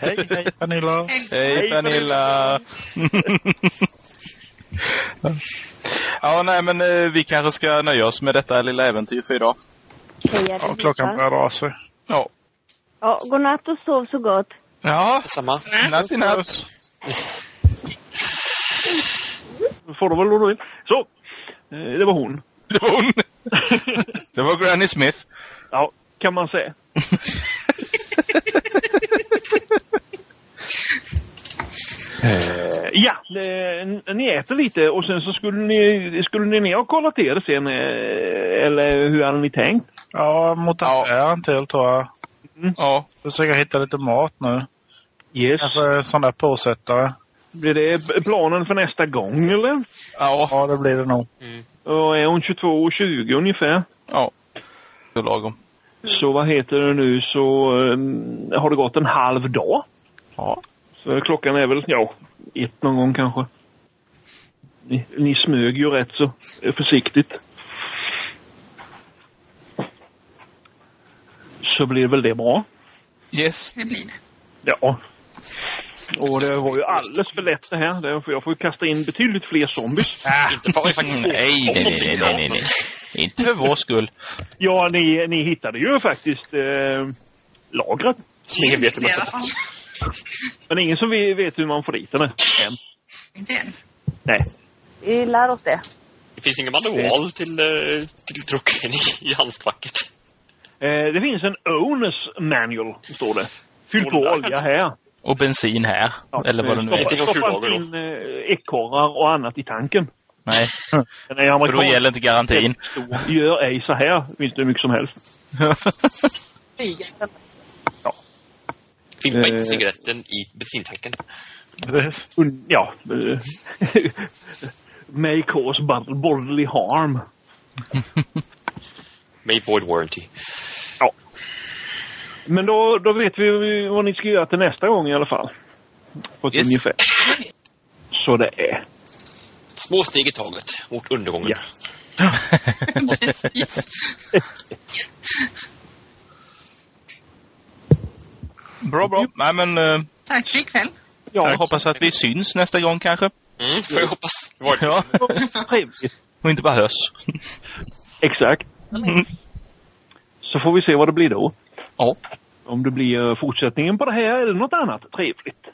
Hej, hej Pernilla. Hej Pernilla! ja, nej men eh, vi kanske ska nöja oss med detta lilla äventyr för idag. Ja, klockan börjar dra sig. Ja. Ja, godnatt och sov så gott. Ja, Samma. natt i natt. Får du väl du vill. Så. Eh, Det var hon. Det var hon. Det var Granny Smith. Ja, kan man säga. Eh, ja, eh, ni äter lite och sen så skulle ni, skulle ni ner och kolla till er sen. eh, Eller hur hade ni tänkt? Ja, mot Ja. till tror jag. Ja. Försöka hitta lite mat nu. Yes. Kanske sån där påsättare. Blir det planen för nästa gång eller? Ja. Ja, det blir det nog. Mm. Och är hon 22.20 ungefär? Ja. Det är lagom. Så vad heter det nu så eh, har det gått en halv dag. Ja. Så klockan är väl, ja, ett någon gång kanske. Ni, ni smög ju rätt så försiktigt. Så blir väl det bra. Yes. Det blir det. Ja. Och det var ju alldeles för lätt det här. Jag får ju kasta in betydligt fler zombies. Inte för faktiskt Nej, nej, nej, nej, nej, nej. Inte för vår skull. Ja, ni, ni hittade ju faktiskt eh, lagret. Del i alla fall. Men ingen som vi- vet hur man får dit den än. Inte än. Nej. Vi lär oss det. Det finns ingen manual till, eh, till trucken i, i handskfacket. Eh, det finns en owners manual, står det. Fyll på olja här. Och bensin här. Ja, Eller vad det nu är. Stoppa, inte in eh, ekorrar och annat i tanken. Nej, för då gäller inte garantin. Gör ej så här, finns det hur mycket som helst. Fimpa Eh. inte cigaretten i bensintanken. Ja. eh, May cause bod- bodily harm. May void warranty. Men då, då vet vi vad ni ska göra till nästa gång i alla fall. På ett Yes. ungefär. Så det är. Små steg i taget mot undergången. Ja. Bra, bra. Nej, men eh, Tack för ikväll. Ja, jag hoppas att vi syns nästa gång kanske. Mm, får jag hoppas. Det var det. Ja, trevligt. och inte bara hörs. Exakt. Mm. Så får vi se vad det blir då. Ja. Om det blir eh, fortsättningen på det här eller något annat trevligt.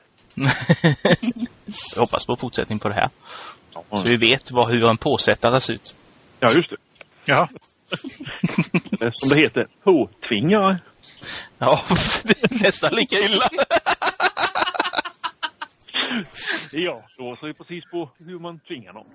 jag hoppas på fortsättning på det här. Så vi vet vad, hur en påsättare ser ut. Ja, just det. Ja. Som det heter, påtvingare. Ja, det är nästan lika illa. Ja, så ser vi precis på hur man tvingar dem.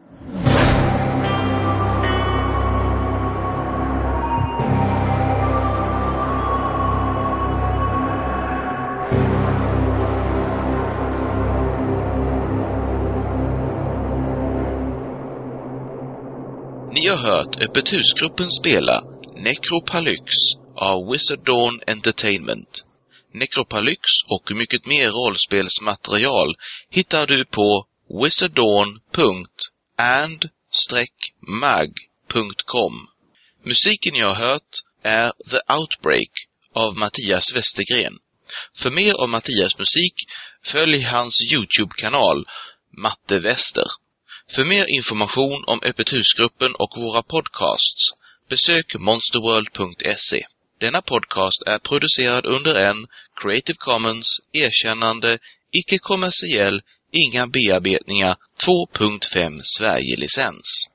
Ni har hört Öppet husgruppen spela Necropalyx av Wizard Dawn Entertainment. Necropalyx och mycket mer rollspelsmaterial hittar du på wizarddawn.and-mag.com. Musiken jag har hört är The Outbreak av Mattias Westergren. För mer om Mattias musik, följ hans Youtube-kanal Matte Wester. För mer information om Öppet husgruppen och våra podcasts, besök monsterworld.se. Denna podcast är producerad under en Creative Commons erkännande, icke-kommersiell, inga bearbetningar 2.5 Sverige-licens.